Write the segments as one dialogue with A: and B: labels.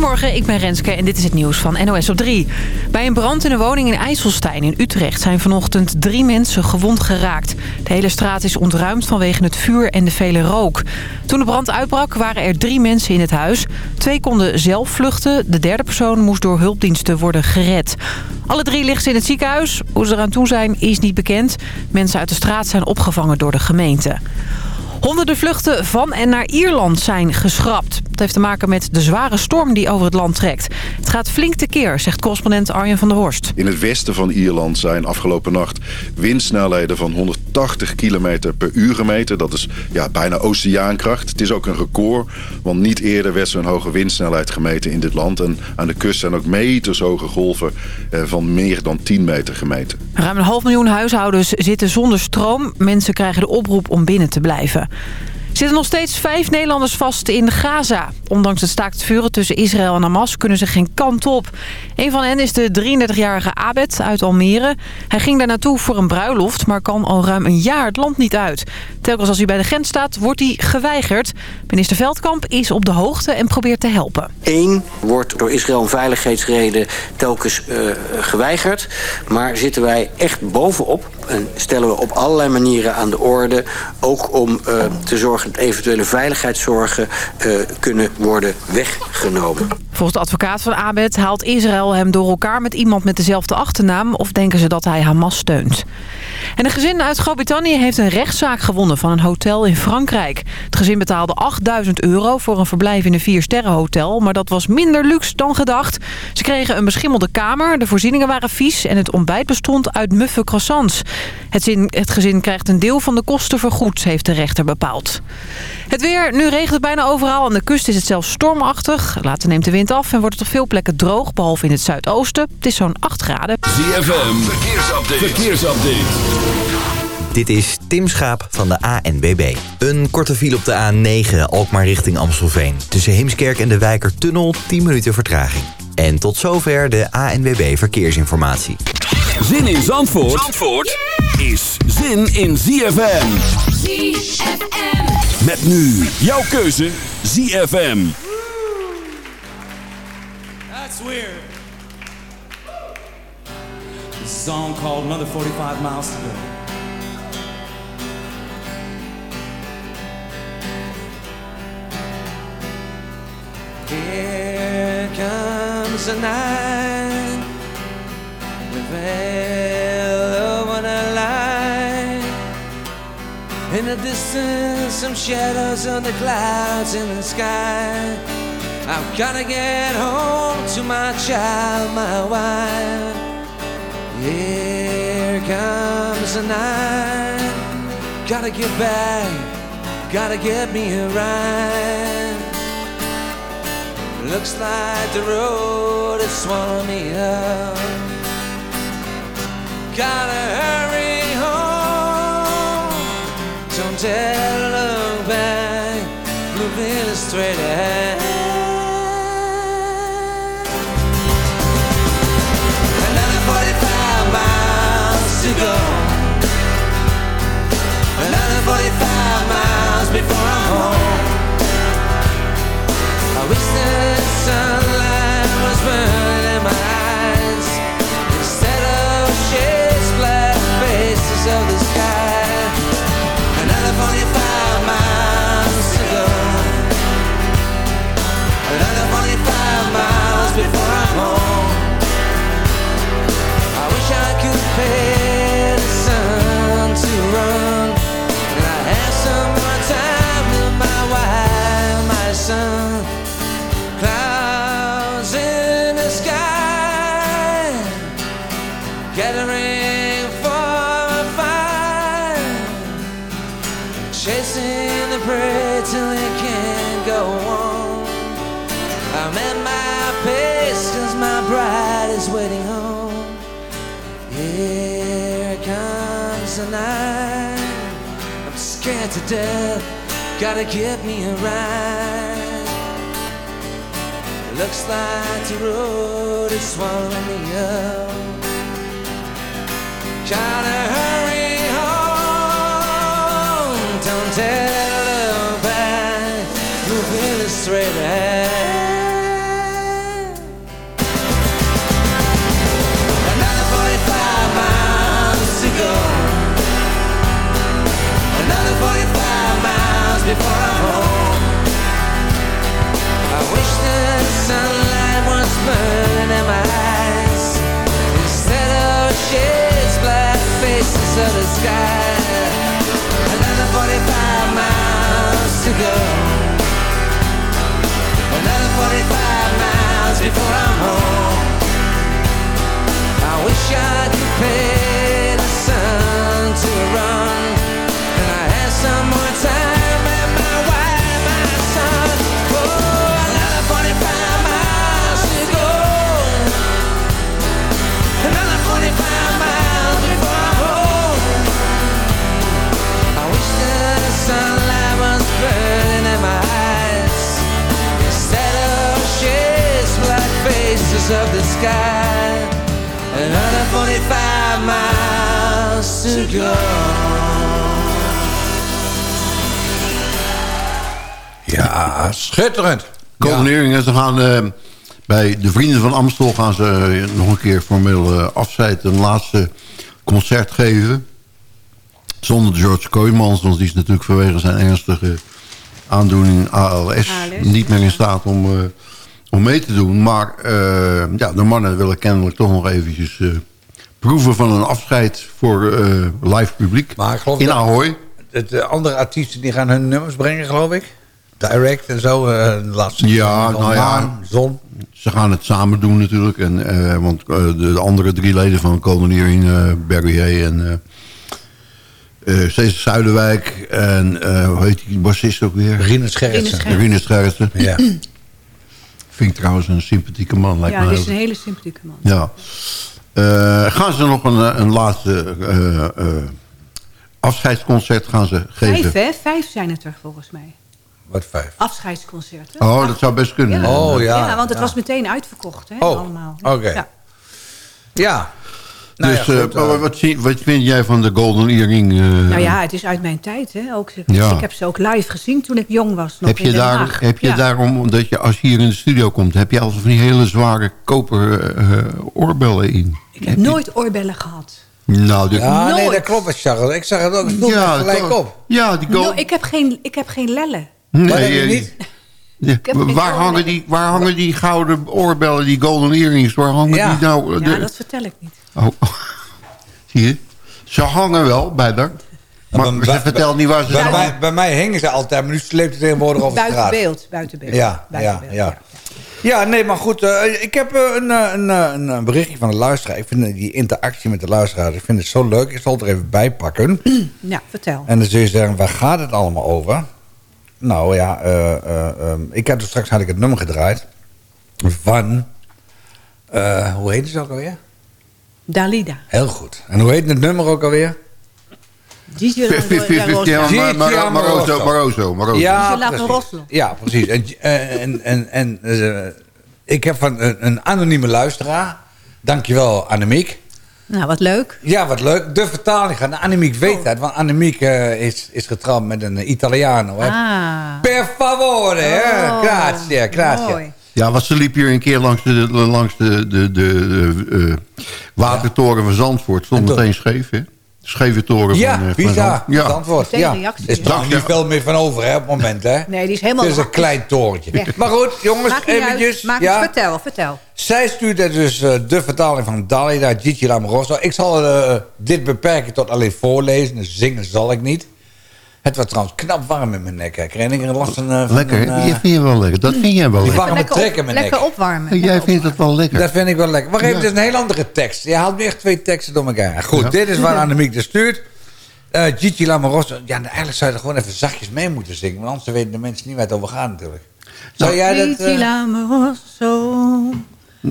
A: Goedemorgen, ik ben Renske en dit is het nieuws van NOS op 3. Bij een brand in een woning in IJsselstein in Utrecht zijn vanochtend drie mensen gewond geraakt. De hele straat is ontruimd vanwege het vuur en de vele rook. Toen de brand uitbrak waren er drie mensen in het huis. Twee konden zelf vluchten, de derde persoon moest door hulpdiensten worden gered. Alle drie liggen ze in het ziekenhuis. Hoe ze eraan toe zijn is niet bekend. Mensen uit de straat zijn opgevangen door de gemeente. Honderden vluchten van en naar Ierland zijn geschrapt. Heeft te maken met de zware storm die over het land trekt. Het gaat flink tekeer, zegt correspondent Arjen van der Horst.
B: In het westen van Ierland zijn afgelopen nacht windsnelheden van 180 km per uur gemeten. Dat is ja, bijna oceaankracht. Het is ook een record, want niet eerder werd zo'n hoge windsnelheid gemeten in dit land. En aan de kust zijn ook meters hoge golven eh, van meer dan 10 meter gemeten.
A: Ruim een half miljoen huishoudens zitten zonder stroom. Mensen krijgen de oproep om binnen te blijven. Zitten nog steeds vijf Nederlanders vast in Gaza. Ondanks het staakt vuren tussen Israël en Hamas kunnen ze geen kant op. Een van hen is de 33-jarige Abed uit Almere. Hij ging daar naartoe voor een bruiloft, maar kan al ruim een jaar het land niet uit. Telkens als hij bij de grens staat, wordt hij geweigerd. Minister Veldkamp is op de hoogte en probeert te helpen.
C: Eén wordt door Israël om veiligheidsreden telkens uh, geweigerd. Maar zitten wij echt bovenop en stellen we op allerlei manieren aan de orde... ook om uh, te zorgen dat eventuele veiligheidszorgen uh, kunnen worden weggenomen.
A: Volgens de advocaat van Abed haalt Israël hem door elkaar met iemand met dezelfde achternaam... of denken ze dat hij Hamas steunt. En een gezin uit Groot-Brittannië heeft een rechtszaak gewonnen van een hotel in Frankrijk. Het gezin betaalde 8000 euro voor een verblijf in een viersterrenhotel... maar dat was minder luxe dan gedacht. Ze kregen een beschimmelde kamer, de voorzieningen waren vies... en het ontbijt bestond uit muffe croissants. Het gezin krijgt een deel van de kosten vergoed, heeft de rechter bepaald. Het weer, nu regent het bijna overal. Aan de kust is het zelfs stormachtig. Later neemt de wind af en wordt het op veel plekken droog, behalve in het zuidoosten. Het is zo'n 8 graden.
D: ZFM, verkeersupdate. verkeersupdate.
E: Dit is Tim Schaap van de ANBB. Een korte file op de A9, Alkmaar richting Amstelveen. Tussen Heemskerk en de Wijkertunnel 10 minuten vertraging. En tot zover de ANBB Verkeersinformatie.
D: Zin in Zandvoort, Zandvoort is zin in ZFM.
F: ZFM.
D: Met nu jouw keuze ZFM.
G: That's weird. Song called Another 45 Miles to Go. Here comes the night with veil over the light. In the distance, some shadows on the clouds in the sky. I've gotta get home to my child, my wife. Here comes the night. Gotta get back, gotta get me a ride. Looks like the road is swallowing me up. Gotta hurry home. Don't dare look back. Moving straight ahead. Scared to death. Gotta get me a ride. Looks like the road is swallowing me up. Gotta hurry sunlight once burned in my eyes. Black faces of Another 45 miles to go. Another 45 miles before I'm home. I wish I could pay
F: Ja, schitterend.
H: Ze gaan eh, bij de Vrienden van Amstel gaan ze eh, nog een keer formeel eh, afscheid. Een laatste concert geven. Zonder George Kooijmans, want die is natuurlijk vanwege zijn ernstige aandoening ALS, niet meer in staat om, eh, om mee te doen. Maar eh, ja, de mannen willen kennelijk toch nog eventjes eh, proeven van een afscheid voor eh, live publiek.
F: Maar ik geloof
H: in
F: dat-
H: Ahoy.
F: De, de andere artiesten die gaan hun nummers brengen, geloof ik. Direct en zo. eh, de laatste
H: Ja,
F: van
H: nou ja.
F: Zon.
H: Ze gaan het samen doen natuurlijk. En, eh, want eh, de, de andere drie leden van Koloniering, eh Barry Hay en eh eh, Cesar Zuiderwijk en eh, hoe heet die bassist ook weer?
F: Rine. Scherritsen.
H: Rine Scherritsen.
F: Ja.
H: Vind ik trouwens een sympathieke man. Lijkt
I: Ja, dit is een hele sympathieke man.
H: Ja. Eh, gaan ze nog een, een laatste eh, eh, afscheidsconcert gaan ze geven?
I: Vijf, hè? Vijf zijn het er volgens mij.
F: Wat vijf.
I: Afscheidsconcerten.
H: Oh, dat zou best kunnen.
F: Oh ja.
I: Ja, want het
F: ja.
I: was meteen uitverkocht, hè?
F: Oh,
I: allemaal.
F: oké.
I: Ja.
F: Ja. Nou
H: dus
F: ja,
H: eh,
F: goed, eh,
H: wat, wat, zie- wat vind jij van de Golden Earring? eh,
I: Nou ja, het is uit mijn tijd, hè? Ook,
H: Ja.
I: Ik heb ze ook live gezien toen ik jong was. Nog
H: heb je, daar, heb je
I: Ja.
H: daarom, omdat je als je hier in de studio komt... heb je altijd van die hele zware koper eh, oorbellen in?
I: Ik heb nooit oorbellen gehad.
H: Nou, de,
F: ja, nee, dat klopt, Charles. Ik zag het ook. Me gelijk
H: toch-
F: op.
H: Ja, die
I: No,
H: gold...
I: ik, heb geen, ik heb geen lellen.
H: Nee,
F: niet?
H: ja, waar, hangen die, waar hangen die gouden oorbellen, die golden earrings? Waar hangen
F: Ja.
H: die nou?
I: Ja, dat vertel ik niet.
H: oh, zie je? Ze hangen wel bij haar. Maar
F: bij-
H: ze vertelt niet waar ze
F: Bij
H: zijn.
F: bij mij hingen ze altijd, maar nu sleept het tegenwoordig over
I: Buiten
F: straat.
I: beeld, buiten beeld.
F: Ja,
I: buiten
F: ja,
I: beeld,
F: ja. Ja, nee, maar goed. eh, ik heb eh, een, eh, een, een, berichtje van de luisteraar. Ik vind die interactie met de luisteraar, ik vind het zo leuk. Ik zal het er even bij pakken.
I: Ja, vertel.
F: En dan zul je zeggen, waar gaat het allemaal over? Nou ja, eh, eh, ehm, ik had dus straks had ik het nummer gedraaid. Van, eh, hoe heet ze ook alweer?
I: Dalida.
F: Heel goed. En hoe heet het nummer ook alweer?
I: Gigi.
H: Maroso, Maroso, Maroso.
F: Ja, precies. Ja, precies. En, en, en, en eh, ik heb van een, een anonieme luisteraar. Dankjewel, Annemiek.
I: Nou, wat leuk.
F: Ja, wat leuk. De vertaling gaat naar Annemiek weet dat. Want Annemiek eh, is, is getrouwd met een Italiano. Hè?
I: Ah.
F: Per favore, hè?
I: Oh,
F: Grazie, grazie.
I: mooi.
H: Ja, want ze liep hier een keer langs de, langs de, de, de eh, watertoren van Zandvoort. Stond meteen scheef, hè? Scheve toren
F: Ja,
H: van, eh,
F: bizar.
H: Zand-
F: Ja.
H: Ja.
F: antwoord. Ja. Er is
I: ja.
F: toch niet veel meer van over, hè, op het moment, hè?
I: Nee, die is helemaal...
F: Het is een klein torentje. Maar goed, jongens,
I: niet
F: eventjes.
I: uit. Maak
F: ja.
I: het, vertel, vertel.
F: Zij stuurde dus eh, de vertaling van Dalida, Gigi Lamoroso. Ik zal eh, dit beperken tot alleen voorlezen. Dus zingen zal ik niet. Het was trouwens knap warm in mijn nek. hè. Ik kreeg een last van, eh,
H: Lekker,
F: een, eh,
H: Die vind je wel lekker. Dat vind jij wel
F: die
H: lekker.
F: warme
I: lekker
F: trek
I: op-
F: in mijn
I: lekker
F: nek.
I: opwarmen.
H: Jij
I: Lekker
H: vindt het wel lekker.
F: Dat vind ik wel lekker. Maar even,
H: Ja.
F: het is een heel andere tekst. Je haalt nu echt twee teksten door elkaar. Goed,
H: Ja.
F: dit is waar Annemiek de stuurt. Eh Gigi Lamoroso. Ja, nou, eigenlijk zou je er gewoon even zachtjes mee moeten zingen. Want anders weten de mensen niet waar het over gaat natuurlijk. Zou jij dat...
I: Gigi
F: eh,
I: Lamoroso.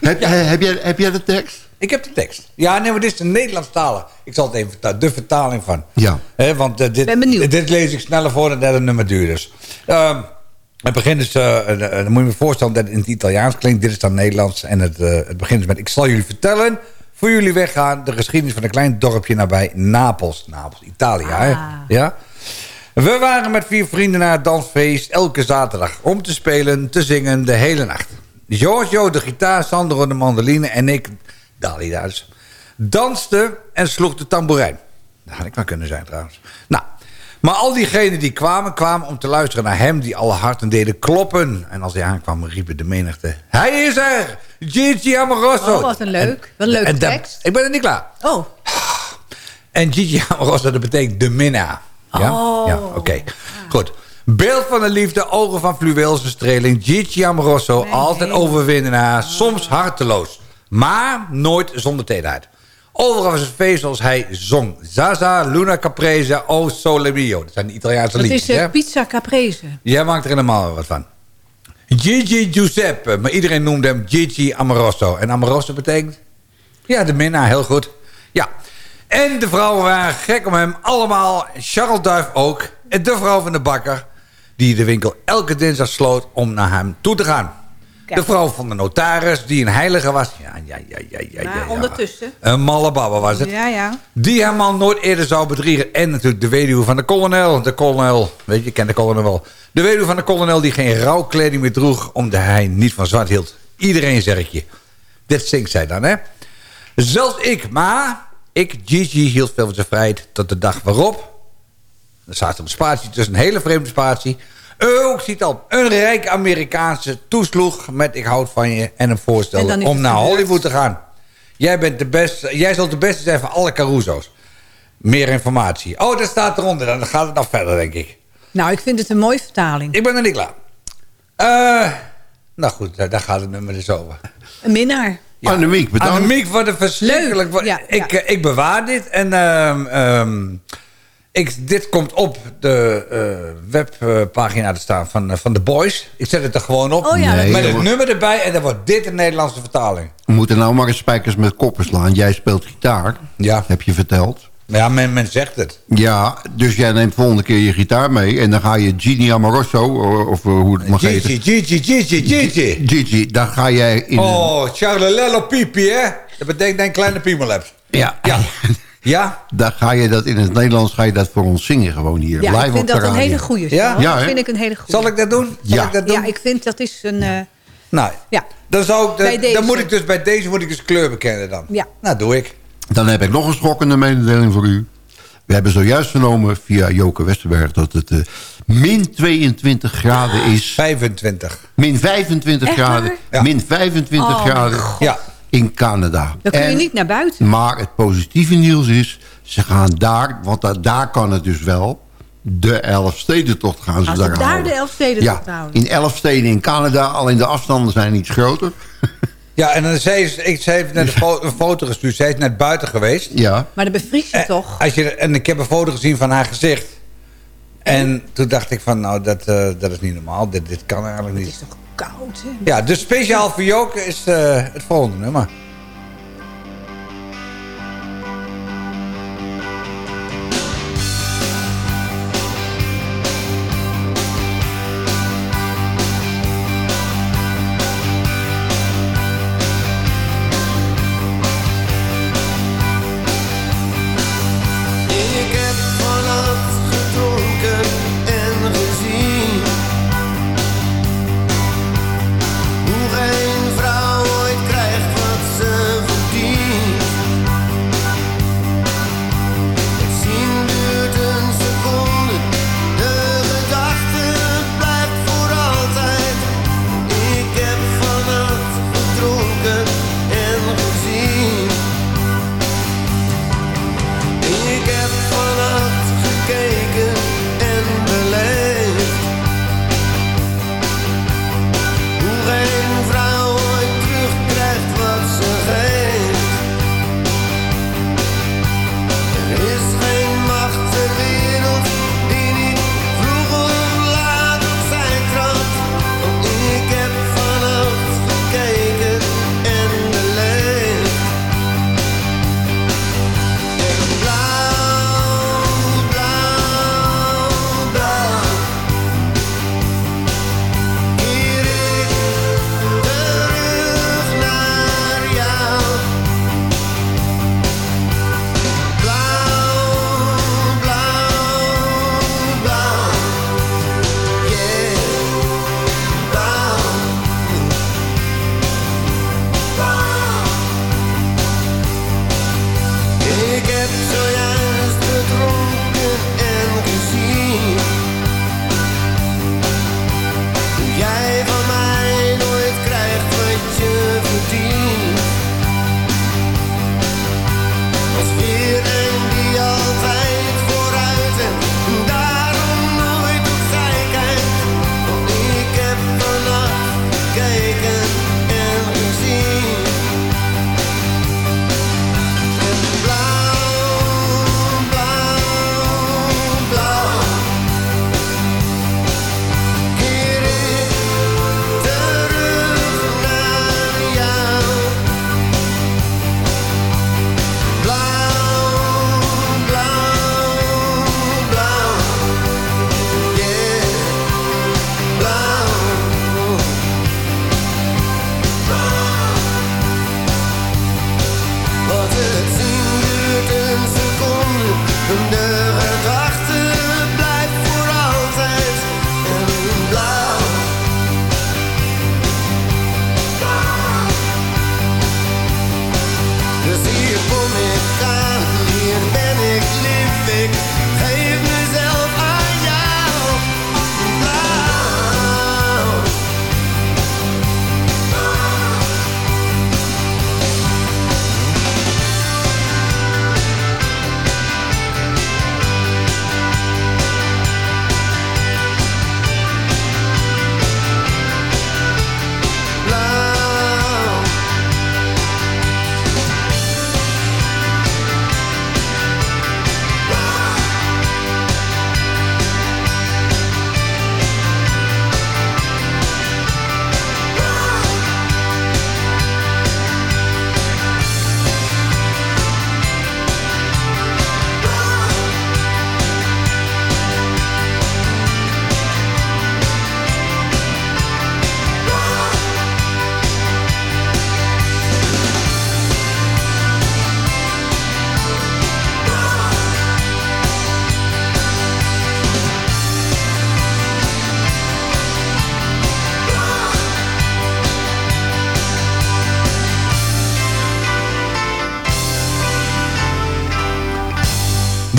H: Heb, heb, jij, heb jij de tekst?
F: Ik heb de tekst. Ja, nee, maar dit is de Nederlandstalige. Ik zal het even vertalen. De vertaling van.
H: Ja.
F: Hè, want eh, dit,
I: Ben benieuwd.
F: dit lees ik sneller voor dan dat het nummer duur is. Ehm, het begint dus, dan moet je me voorstellen dat het in het Italiaans klinkt. Dit is dan Nederlands. En het, eh, het begint dus met... Ik zal jullie vertellen, voor jullie weggaan... de geschiedenis van een klein dorpje nabij Napels. Napels, Italië, hè?
I: Ah.
F: Ja? We waren met vier vrienden naar het dansfeest elke zaterdag... om te spelen, te zingen, de hele nacht. Giorgio de gitaar, Sandro de mandoline en ik, Dalida danste en sloeg de tamboerijn. Dat had ik maar kunnen zijn trouwens. Nou, Maar al diegenen die kwamen, kwamen om te luisteren naar hem... die alle harten deden kloppen. En als hij aankwam, riepen de menigte... Hij is er! Gigi Amoroso!
I: Oh, wat een leuk. Wat een leuke tekst.
F: Ik ben er niet klaar.
I: Oh,
F: En Gigi Amoroso, dat betekent de minnaar. Ja?
I: Oh.
F: Ja, oké. Goed. Beeld van de liefde, ogen van fluweelse streling. Gigi Amoroso, altijd overwinnaar, soms harteloos. Maar nooit zonder tederheid. Overal was het feest zoals hij zong. Zaza, Luna Caprese, O Sole Mio. Dat zijn de Italiaanse liedjes,
I: is eh,
F: hè?
I: pizza caprese.
F: Jij maakt er helemaal wat van. Gigi Giuseppe, maar iedereen noemde hem Gigi Amoroso. En Amoroso betekent? Ja, de minnaar, heel goed. Ja. En de vrouwen waren gek om hem allemaal. Charles Duif ook. En de vrouw van de bakker, die de winkel elke dinsdag sloot om naar hem toe te gaan. De vrouw van de notaris, die een heilige was. Ja, ja, ja, ja, ja. ja,
I: Maar
F: ja.
I: ondertussen.
F: Een malle babba was het.
I: Ja, ja.
F: Die hem al nooit eerder zou bedriegen. En natuurlijk de weduwe van de kolonel. De kolonel, weet je, je kent de kolonel wel. De weduwe van de kolonel die geen rouwkleding meer droeg... omdat hij niet van zwart hield. Iedereen zeg ik je. Dit zingt zij dan, hè. Zelfs ik, maar... Ik, Gigi, hield veel van zijn vrijheid tot de dag waarop... Er staat een spatie tussen een hele vreemde spatie... Ook ziet al een rijke Amerikaanse toesloeg met ik houd van je... en hem
I: En
F: voorstellen
I: dan is
F: om naar. Hollywood te gaan. Jij, bent de beste, jij zult de beste zijn van alle Caruso's. Meer informatie. Oh, dat staat eronder. Dan gaat het nog verder, denk ik.
I: Nou, ik vind het een mooie vertaling.
F: Ik ben er niet klaar. Eh, nou goed, daar, daar gaat het nummer dus over.
I: Een minnaar.
H: Annemiek, bedankt.
F: Annemiek, wat een verschrikkelijk...
I: Leuk, ja,
F: ik,
I: ja.
F: eh, ik bewaar dit en... ehm, ehm, ik, dit komt op de eh, webpagina te staan van, eh, van The Boys. Ik zet het er gewoon op.
I: Oh ja,
H: Nee,
F: met het nummer erbij en dan wordt dit een Nederlandse vertaling.
H: We moeten nou maar eens spijkers met koppen slaan. Jij speelt gitaar,
F: Ja,
H: heb je verteld.
F: ja men, men zegt het.
H: Ja, dus jij neemt volgende keer je gitaar mee... en dan ga je Gini Amoroso, o- of eh, hoe het mag heten...
F: Gigi, Gigi, Gigi, Gigi.
H: Gigi, dan ga jij in
F: Oh, Charlelello Pipi, hè? Dat betekent dat je een kleine piemel hebt.
H: Ja,
F: Ja. Ja?
H: dan ga je dat in het Nederlands ga je dat voor ons zingen gewoon hier.
I: Ja,
H: live
I: ik vind dat een hele goeie.
F: Ja?
I: Dat vind ik een hele goeie.
F: Zal ik dat doen? Zal
H: Ja.
F: ik dat doen?
I: Ja, ik vind dat is een... eh,
F: Nou,
I: ja.
F: dan, zou ik, dan,
I: deze.
F: dan moet ik dus bij deze moet ik dus kleur bekennen dan.
I: Ja.
F: Nou, doe ik.
H: Dan heb ik nog een schokkende mededeling voor u. We hebben zojuist vernomen via Joke Westerberg... dat het eh, min 22 graden is.
F: 25.
H: Min 25
I: Echt
H: graden.
F: Ja.
H: Min 25
I: Oh,
H: graden
F: Ja.
H: In Canada.
I: Dan kun je
H: En-
I: niet naar buiten.
H: Maar het positieve nieuws is... ze gaan daar, want da- daar kan het dus wel... de Elfstedentocht gaan ze
I: Gaan ze
H: daar
I: daar
H: houden.
I: de Elfstedentocht
H: ja,
I: houden?
H: in elf steden in Canada. Alleen de afstanden zijn iets groter.
F: Ja, en dan zei ze, ik, ze heeft net een, fo- een foto gestuurd. Zij is net buiten geweest.
H: ja.
I: Maar dan bevries je toch?
F: Als je, en ik heb een foto gezien van haar gezicht. En toen dacht ik van, nou, dat, eh, dat is niet normaal. Dit, dit kan eigenlijk niet.
I: is toch koud, hè?
F: Ja, dus speciaal voor Joke is eh, het volgende nummer.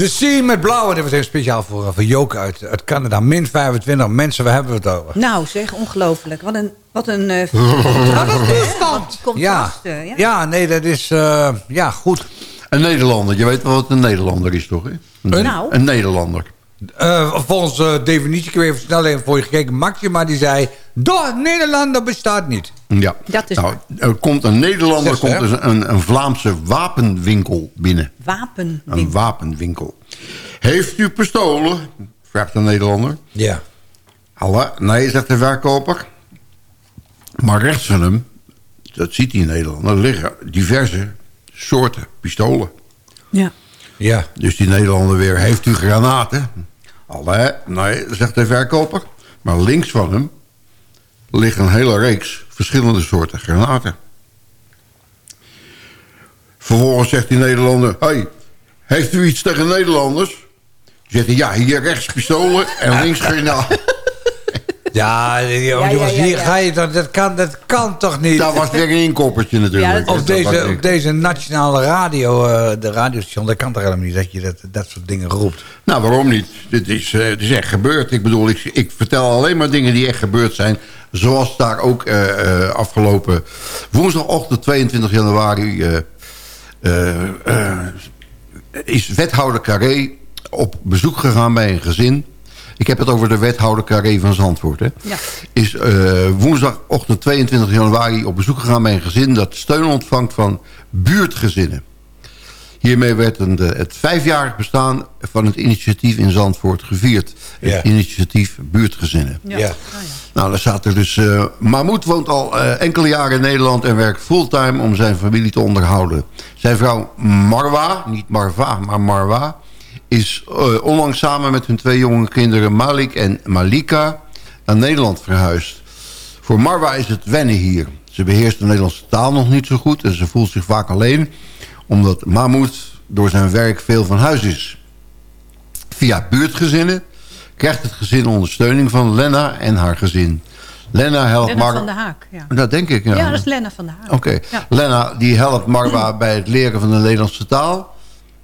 F: De Sea met blauw. En dit was even speciaal voor, eh, voor Joke uit, uit Canada. Min 25 mensen, waar hebben we het over?
I: Nou zeg, ongelooflijk. Wat een, wat een uh,
F: toestand. Ja.
I: Ja. ja.
F: ja, nee, dat is uh, ja, goed.
H: Een Nederlander. Je weet wel wat een Nederlander is, toch? Hè? Een,
I: nou.
H: een Nederlander.
F: Uh, volgens uh, definitie, ik heb even snel even voor je gekeken. Maxima die zei, door Nederlander bestaat niet.
H: Ja,
I: dat is
H: nou, er komt een Nederlander, komt dus een, een Vlaamse wapenwinkel binnen.
I: Wapenwinkel?
H: Een wapenwinkel. Heeft u pistolen? Vraagt de Nederlander.
F: Ja.
H: Alla, nee, zegt de verkoper. Maar rechts van hem, dat ziet die Nederlander, liggen diverse soorten pistolen.
I: Ja.
F: Ja.
H: Dus die Nederlander weer, heeft u granaten? Alle, nee, zegt de verkoper. Maar links van hem ligt een hele reeks verschillende soorten granaten. Vervolgens zegt die Nederlander... Hey, heeft u iets tegen Nederlanders? Zegt hij, ja, hier rechts pistolen en links granaten.
F: Ja, ja, ja, hier ga je dat, dat, kan, dat kan toch niet?
H: Dat was weer een inkoppertje natuurlijk.
F: op, deze, op deze nationale radio, uh, de radiostation, dat kan toch helemaal niet dat je dat, dat soort dingen roept?
H: Nou, waarom niet? Dit is, uh, dit is echt gebeurd. Ik bedoel, ik, ik vertel alleen maar dingen die echt gebeurd zijn. Zoals daar ook uh, afgelopen woensdagochtend 22 januari... is wethouder Carré op bezoek gegaan bij een gezin... Ik heb het over de wethouder Carré van Zandvoort. Hè?
I: Ja.
H: Is uh, woensdagochtend 22 januari op bezoek gegaan bij een gezin... dat steun ontvangt van buurtgezinnen. Hiermee werd een, de, het vijfjarig bestaan van het initiatief in Zandvoort gevierd. Het
F: ja.
H: initiatief buurtgezinnen.
F: Ja. ja.
H: Nou, daar staat er dus... Uh, Mahmoud woont al uh, enkele jaren in Nederland... en werkt fulltime om zijn familie te onderhouden. Zijn vrouw Marwa, niet Marva, maar Marwa is uh, onlangs samen met hun twee jonge kinderen Malik en Malika naar Nederland verhuisd. Voor Marwa is het wennen hier. Ze beheerst de Nederlandse taal nog niet zo goed en ze voelt zich vaak alleen... omdat Mahmoud door zijn werk veel van huis is. Via buurtgezinnen krijgt het gezin ondersteuning van Lena en haar gezin. Lena helpt
I: Lena
H: Mar
I: van de Haak, ja.
H: Dat denk ik, ja.
I: Ja, dat is Lena van de Haak.
H: Oké. Okay.
I: Ja.
H: Die helpt Marwa bij het leren van de Nederlandse taal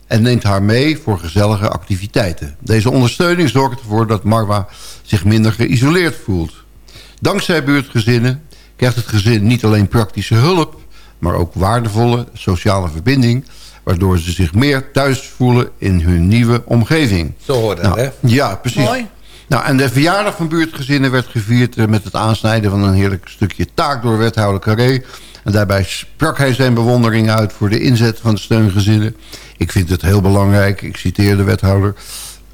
H: en neemt haar mee voor gezellige activiteiten. Deze ondersteuning zorgt ervoor dat Marwa zich minder geïsoleerd voelt. Dankzij buurtgezinnen krijgt het gezin niet alleen praktische hulp... maar ook waardevolle sociale verbinding... waardoor ze zich meer thuis voelen in hun nieuwe omgeving.
F: Zo hoort dat,
H: nou,
F: hè?
H: Ja, precies.
I: Mooi.
H: Nou, en de verjaardag van buurtgezinnen werd gevierd... met het aansnijden van een heerlijk stukje taak door wethouder Carré... En daarbij sprak hij zijn bewondering uit voor de inzet van de steungezinnen. Ik vind het heel belangrijk, ik citeer de wethouder...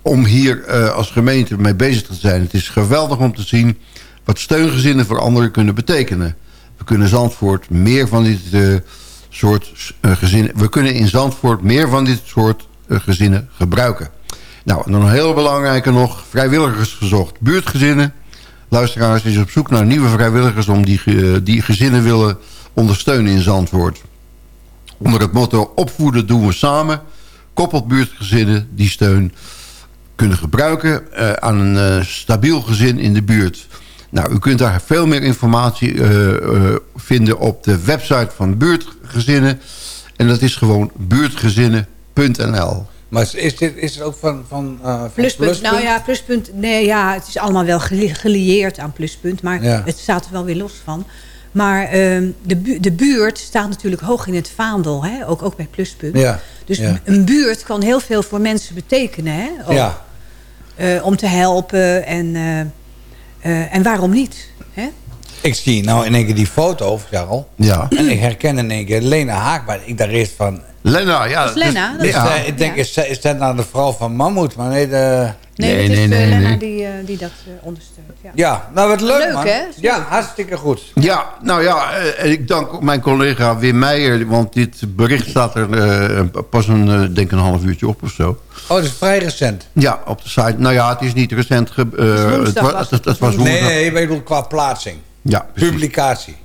H: om hier uh, als gemeente mee bezig te zijn. Het is geweldig om te zien wat steungezinnen voor anderen kunnen betekenen. We kunnen Zandvoort meer van dit uh, soort uh, gezinnen... We kunnen in Zandvoort meer van dit soort gezinnen gebruiken. Nou, en dan een heel belangrijke nog, vrijwilligers gezocht. Buurtgezinnen, luisteraars, is op zoek naar nieuwe vrijwilligers... om die, die gezinnen willen ondersteunen in Zandvoort. Onder het motto opvoeden doen we samen... koppelt buurtgezinnen die steun kunnen gebruiken... Aan een stabiel gezin in de buurt. Nou, u kunt daar veel meer informatie uh, vinden op de website van buurtgezinnen. En dat is gewoon buurtgezinnen.nl.
F: Maar is, dit, is het ook van, van, uh, van
I: pluspunt. pluspunt? Nou ja, pluspunt. Nee, ja, het is allemaal wel gelieerd aan pluspunt. Maar
F: ja.
I: het staat er wel weer los van. Maar uh, de, bu de buurt staat natuurlijk hoog in het vaandel. Hè? Ook, ook bij pluspunt.
F: Ja.
I: Dus
F: ja.
I: een buurt kan heel veel voor mensen betekenen. Hè? Ook,
F: ja.
I: uh, om te helpen. En, uh, en waarom niet? Hè?
F: Ik zie nou in één keer die foto, Jarl.
H: Ja.
F: En ik herken in één keer Lena Haak. Maar ik daar eerst van...
H: Lena, ja.
I: Dat is Lena.
F: Dus, ja. uh, ik denk, is, is dat nou de vrouw van Mammoet? Maar nee, de...
I: Nee, nee, nee, nee, Lena nee. Die, uh, die dat uh, ondersteunt. Ja.
F: ja, nou wat leuk,
I: leuk
F: man.
I: Hè?
F: Ja, hartstikke goed.
H: Ja, nou ja, en ik dank mijn collega Wim Meijer... want dit bericht staat er uh, pas een, denk een half uurtje op of zo.
F: Oh, dat is vrij recent.
H: Ja, op de site. Nou ja, het is niet recent. Ge,
I: het,
H: het, was, het, het was
F: Nee, nee, ik bedoel qua plaatsing.
H: Ja, precies.
F: Publicatie.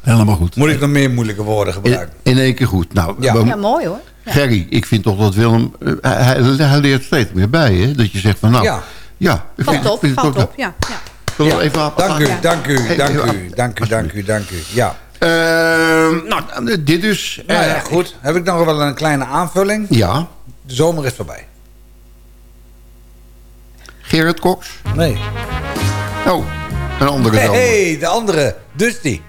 H: Helemaal goed.
F: Moet ik nog meer moeilijke woorden gebruiken?
H: In, in één keer goed. Nou,
I: ja. ja, mooi hoor.
H: Ja. Gerry, ik vind toch dat Willem... Uh, hij, hij, leert steeds meer bij, hè? Dat je zegt van nou...
F: Ja.
H: Ja,
I: ik vind, valt op, vind valt op, ja. ja.
H: We even
F: dank u, dank u, dank u, dank u, dank u, dank u. Ja.
H: Uh, nou, dit dus.
F: Nou ja, goed. Heb ik nog wel een kleine aanvulling?
H: Ja.
F: De zomer is voorbij.
H: Gerrit Cox?
F: Nee.
H: Oh, een andere
F: Hé,
H: zomer.
F: hey, de andere. Dusty.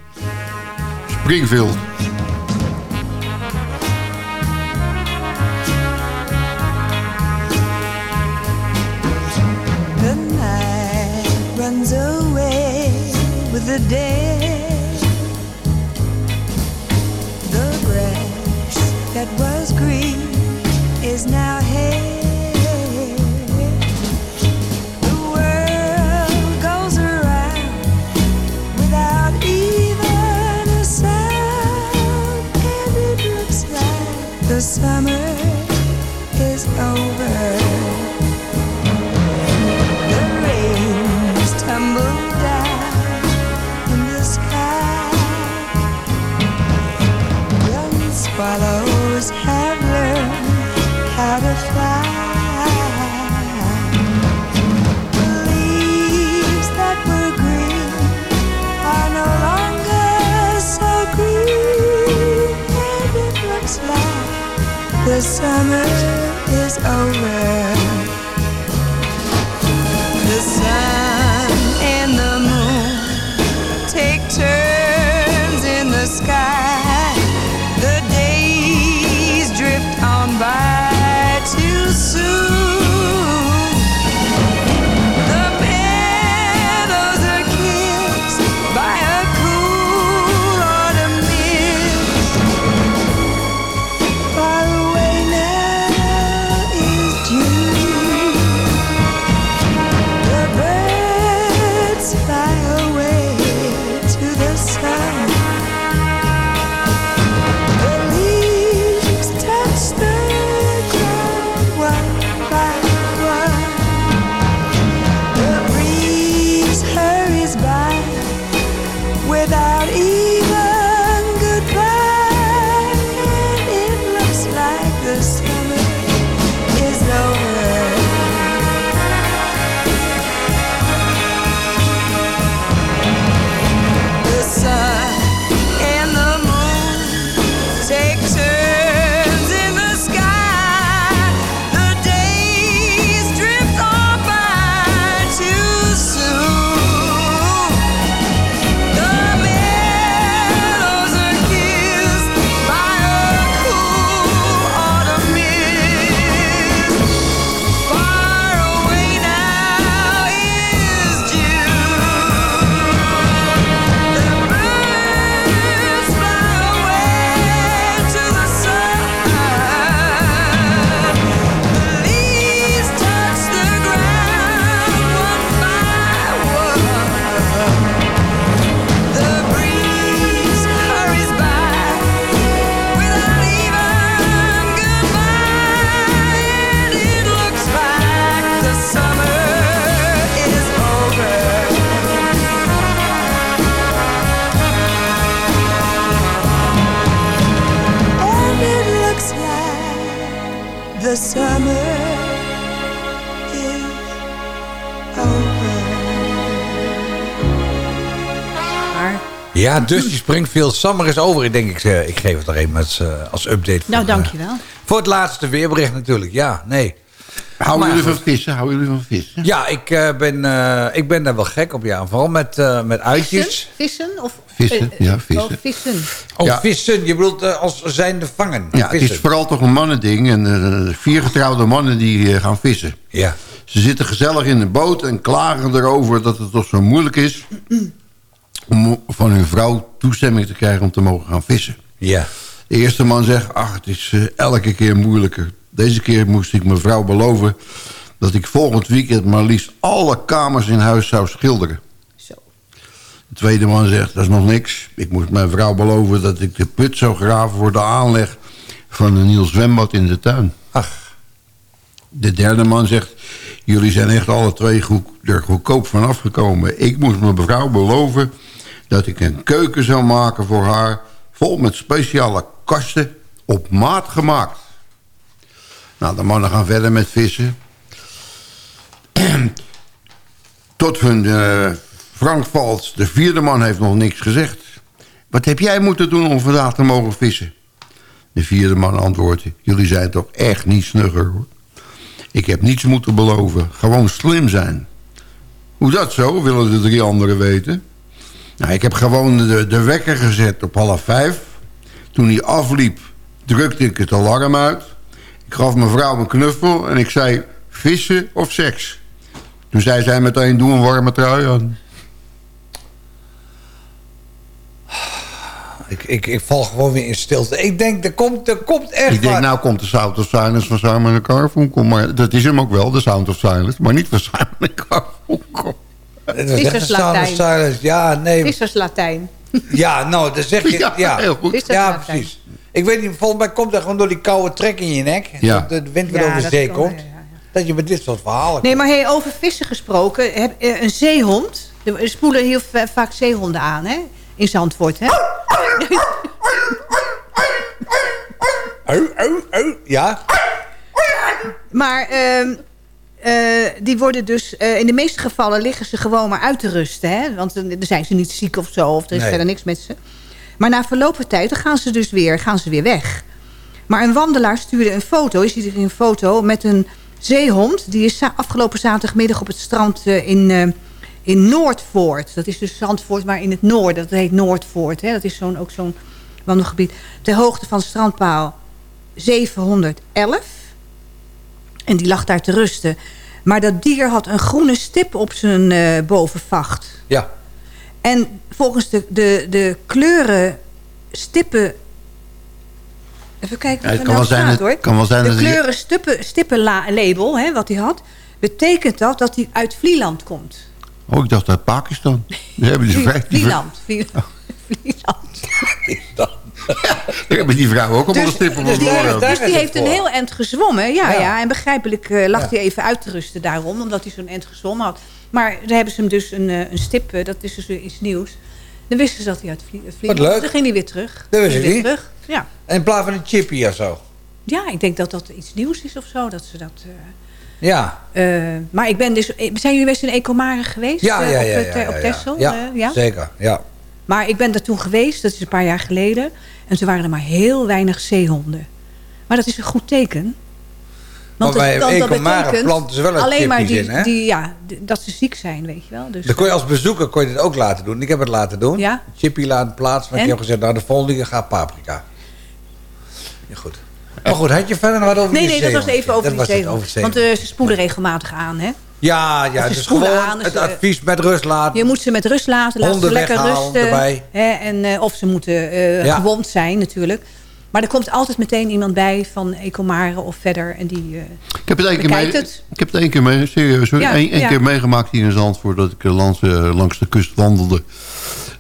H: Springfield.
J: The day. The grass that was green is now hay. The world goes around without even a sound, and it looks like the summer summer is over.
F: Ja, Dusty Springfield. Summer is over. Ik denk, ik, eh, ik geef het er even als, eh, als update.
I: nou,
F: voor, eh,
I: dankjewel.
F: Voor het laatste weerbericht natuurlijk. Ja, nee.
H: Houden jullie van vissen? Houden jullie van vissen?
F: Ja, ik, eh, ben, eh, ik ben daar wel gek op. Ja. Vooral met, eh, met uitjes.
I: Vissen? Of,
H: Vissen,
I: eh,
H: ja,
I: oh,
H: vissen.
I: vissen.
F: Oh,
H: Ja.
F: vissen. Je bedoelt eh, als zijnde vangen.
H: Ja, het is
F: vissen.
H: vooral toch een mannending. En eh, vier getrouwde mannen die eh, gaan vissen.
F: Ja.
H: Ze zitten gezellig in de boot en klagen erover dat het toch zo moeilijk is... om van hun vrouw toestemming te krijgen om te mogen gaan vissen.
F: Ja.
H: De eerste man zegt, ach, het is eh, elke keer moeilijker. Deze keer moest ik mijn vrouw beloven... dat ik volgend weekend maar liefst alle kamers in huis zou schilderen.
I: Zo.
H: De tweede man zegt, dat is nog niks. Ik moest mijn vrouw beloven dat ik de put zou graven... voor de aanleg van een nieuw zwembad in de tuin.
F: Ach.
H: De derde man zegt... jullie zijn echt alle twee goed, er goedkoop van afgekomen. Ik moest mijn vrouw beloven dat ik een keuken zou maken voor haar... vol met speciale kasten op maat gemaakt. Nou, de mannen gaan verder met vissen. Tot hun eh, Frank valt. De vierde man heeft nog niks gezegd. Wat heb jij moeten doen om vandaag te mogen vissen? De vierde man antwoordt... jullie zijn toch echt niet snugger, hoor. Ik heb niets moeten beloven. Gewoon slim zijn. Hoe dat zo, willen de drie anderen weten. Nou, ik heb gewoon de, de wekker gezet op half vijf. Toen hij afliep, drukte ik het alarm uit. Ik gaf mijn vrouw een knuffel en ik zei... vissen of seks? Toen zei zij meteen, doe een warme trui aan.
F: Ik, ik, ik val gewoon weer in stilte. Ik denk, er komt, er komt echt
H: Ik denk, nou komt de Sound of Silence van Simon Garfunkel. Maar dat is hem ook wel, de Sound of Silence. Maar niet van Simon Garfunkel.
F: Het was echt een
I: Visserslatijn.
F: Ja, nee.
I: Vissers Latijn.
F: Ja, nou, dan zeg je...
H: Ja,
F: Ja,
H: heel goed.
I: Vissers
F: Ja,
I: Latijn.
F: precies. Ik weet niet, volgens mij komt dat gewoon door die koude trek in je nek.
H: Ja.
F: Dat de wind weer
I: Ja,
F: over de
I: dat
F: zee komt.
I: ja, ja, ja.
F: Dat je met dit soort verhalen
I: Nee,
F: komt.
I: maar hey, over vissen gesproken. Heb, eh, een zeehond. Er spoelen heel va- vaak zeehonden aan, hè? In Zandvoort, hè?
F: Au, au, au. Ja?
I: Maar ehm, eh, die worden dus... eh, in de meeste gevallen liggen ze gewoon maar uit te rusten, hè? Want dan zijn ze niet ziek of zo. Of er is
F: Nee.
I: verder niks met ze. Maar na verloop van tijd dan gaan ze dus weer, gaan ze weer weg. Maar een wandelaar stuurde een foto. Je ziet hier een foto met een zeehond. Die is afgelopen zaterdagmiddag op het strand eh, in, in Noordvoort. Dat is dus Zandvoort, maar in het noorden. Dat heet Noordvoort. Hè? Dat is zo'n, ook zo'n wandelgebied. Ter hoogte van strandpaal 711. En die lag daar te rusten. Maar dat dier had een groene stip op zijn eh, bovenvacht.
F: Ja.
I: En volgens de, de, de kleuren stippen... Even kijken
H: Ja,
I: wat
H: het kan
I: nou
H: wel zijn
I: staat,
H: dat-
I: hoor.
H: kan wel zijn
I: de
H: die-
I: kleuren stippen, stippenlabel, hè, wat hij had... betekent dat dat hij uit Vlieland komt.
H: Oh, ik dacht uit Pakistan. Die hebben die, die,
I: Vlieland. Vlieland.
H: Daar hebben die vrouwen ook allemaal een stip op
F: dus
H: hun
F: daar-
H: voorhoofd.
F: daar-
I: Dus die heeft
F: het
I: een heel eind gezwommen. Ja,
F: Ja.
I: ja. en begrijpelijk eh, lag
F: Ja.
I: hij even uit te rusten daarom. Omdat hij zo'n eind gezwommen had. Maar daar hebben ze hem dus een, eh, een stip. eh, dat is dus weer iets nieuws. Dan wisten ze dat hij uit Vlie- Vlieland
F: Wat leuk.
I: Dan ging hij weer terug.
F: Dat wist ik.
I: Terug. Ja.
F: En in plaats van een chippy of zo.
I: ja, ik denk dat dat iets nieuws is of zo. Dat ze dat... eh,
F: Ja.
I: eh, maar ik ben dus... Zijn jullie best in Ecomare geweest?
F: Ja, ja,
I: op,
F: ja.
I: het,
F: ja, ja,
I: op
F: ja.
I: Texel?
F: Ja,
I: eh, ja?
F: zeker. Ja.
I: Maar ik ben daar toen geweest. Dat is een paar jaar geleden. En toen waren er maar heel weinig zeehonden. Maar dat is een goed teken.
F: Maar bij
I: dat
F: Ecomare
I: betekent
F: planten ze wel een
I: alleen maar die,
F: in, hè?
I: Die, ja, dat ze ziek zijn, weet je wel. Dus,
F: Dan kon je als bezoeker kon je dit ook laten doen. Ik heb het laten doen.
I: Ja.
F: Chippy laten plaatsen. Maar ik
I: En?
F: heb gezegd, nou de volgende gaat paprika. Ja, goed. Maar goed, had je verder nog wat over
I: nee,
F: die
I: nee, dat was even over
F: Dat
I: die
F: was het,
I: zeehond.
F: over het
I: Want eh, ze spoelen regelmatig aan, hè.
F: Ja, ja, dus gewoon
I: aan,
F: het
I: ze-
F: advies met rust laten.
I: Je moet ze met rust laten, laten ze
F: Honden
I: lekker
F: weghalen
I: rusten.
F: erbij.
I: Hè, en, eh, of ze moeten eh,
F: Ja.
I: gewond zijn, natuurlijk. Maar er komt altijd meteen iemand bij van Ecomare of verder. En die, eh,
H: Ik heb het één keer mee.
I: het.
H: Ik heb het één keer mee, serieus.
I: Ja,
H: Eén één
I: ja.
H: keer meegemaakt hier in Zandvoort dat ik eh, langs, eh, langs de kust wandelde.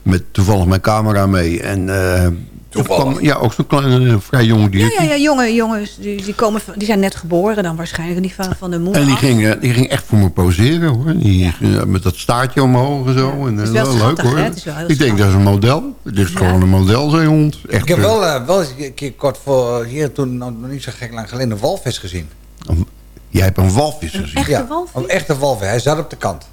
H: Met toevallig mijn camera mee. En eh. Kwam, ja, ook zo'n klein, eh, vrij jong
I: ja,
H: diertje.
I: ja, ja, jonge jongens, die, die, komen van, die zijn net geboren dan waarschijnlijk. Die van, van de moeder
H: En die
I: af.
H: ging, die ging echt voor me poseren hoor. Die,
I: Ja.
H: met dat staartje omhoog en zo.
I: Ja.
H: En, eh,
I: wel
H: leuk
I: schattig,
H: hoor.
I: hè? Het is wel heel
H: ik denk dat is een model. Het is gewoon een modelzeehond. Echt,
F: Ik heb
H: eh,
F: wel, wel eens een keer kort voor hier toen nog niet zo gek lang geleden een walvis gezien.
H: een- Jij hebt een walvis gezien.
I: Echte
F: ja,
I: walvis?
F: Een echte walvis. Hij zat op de kant.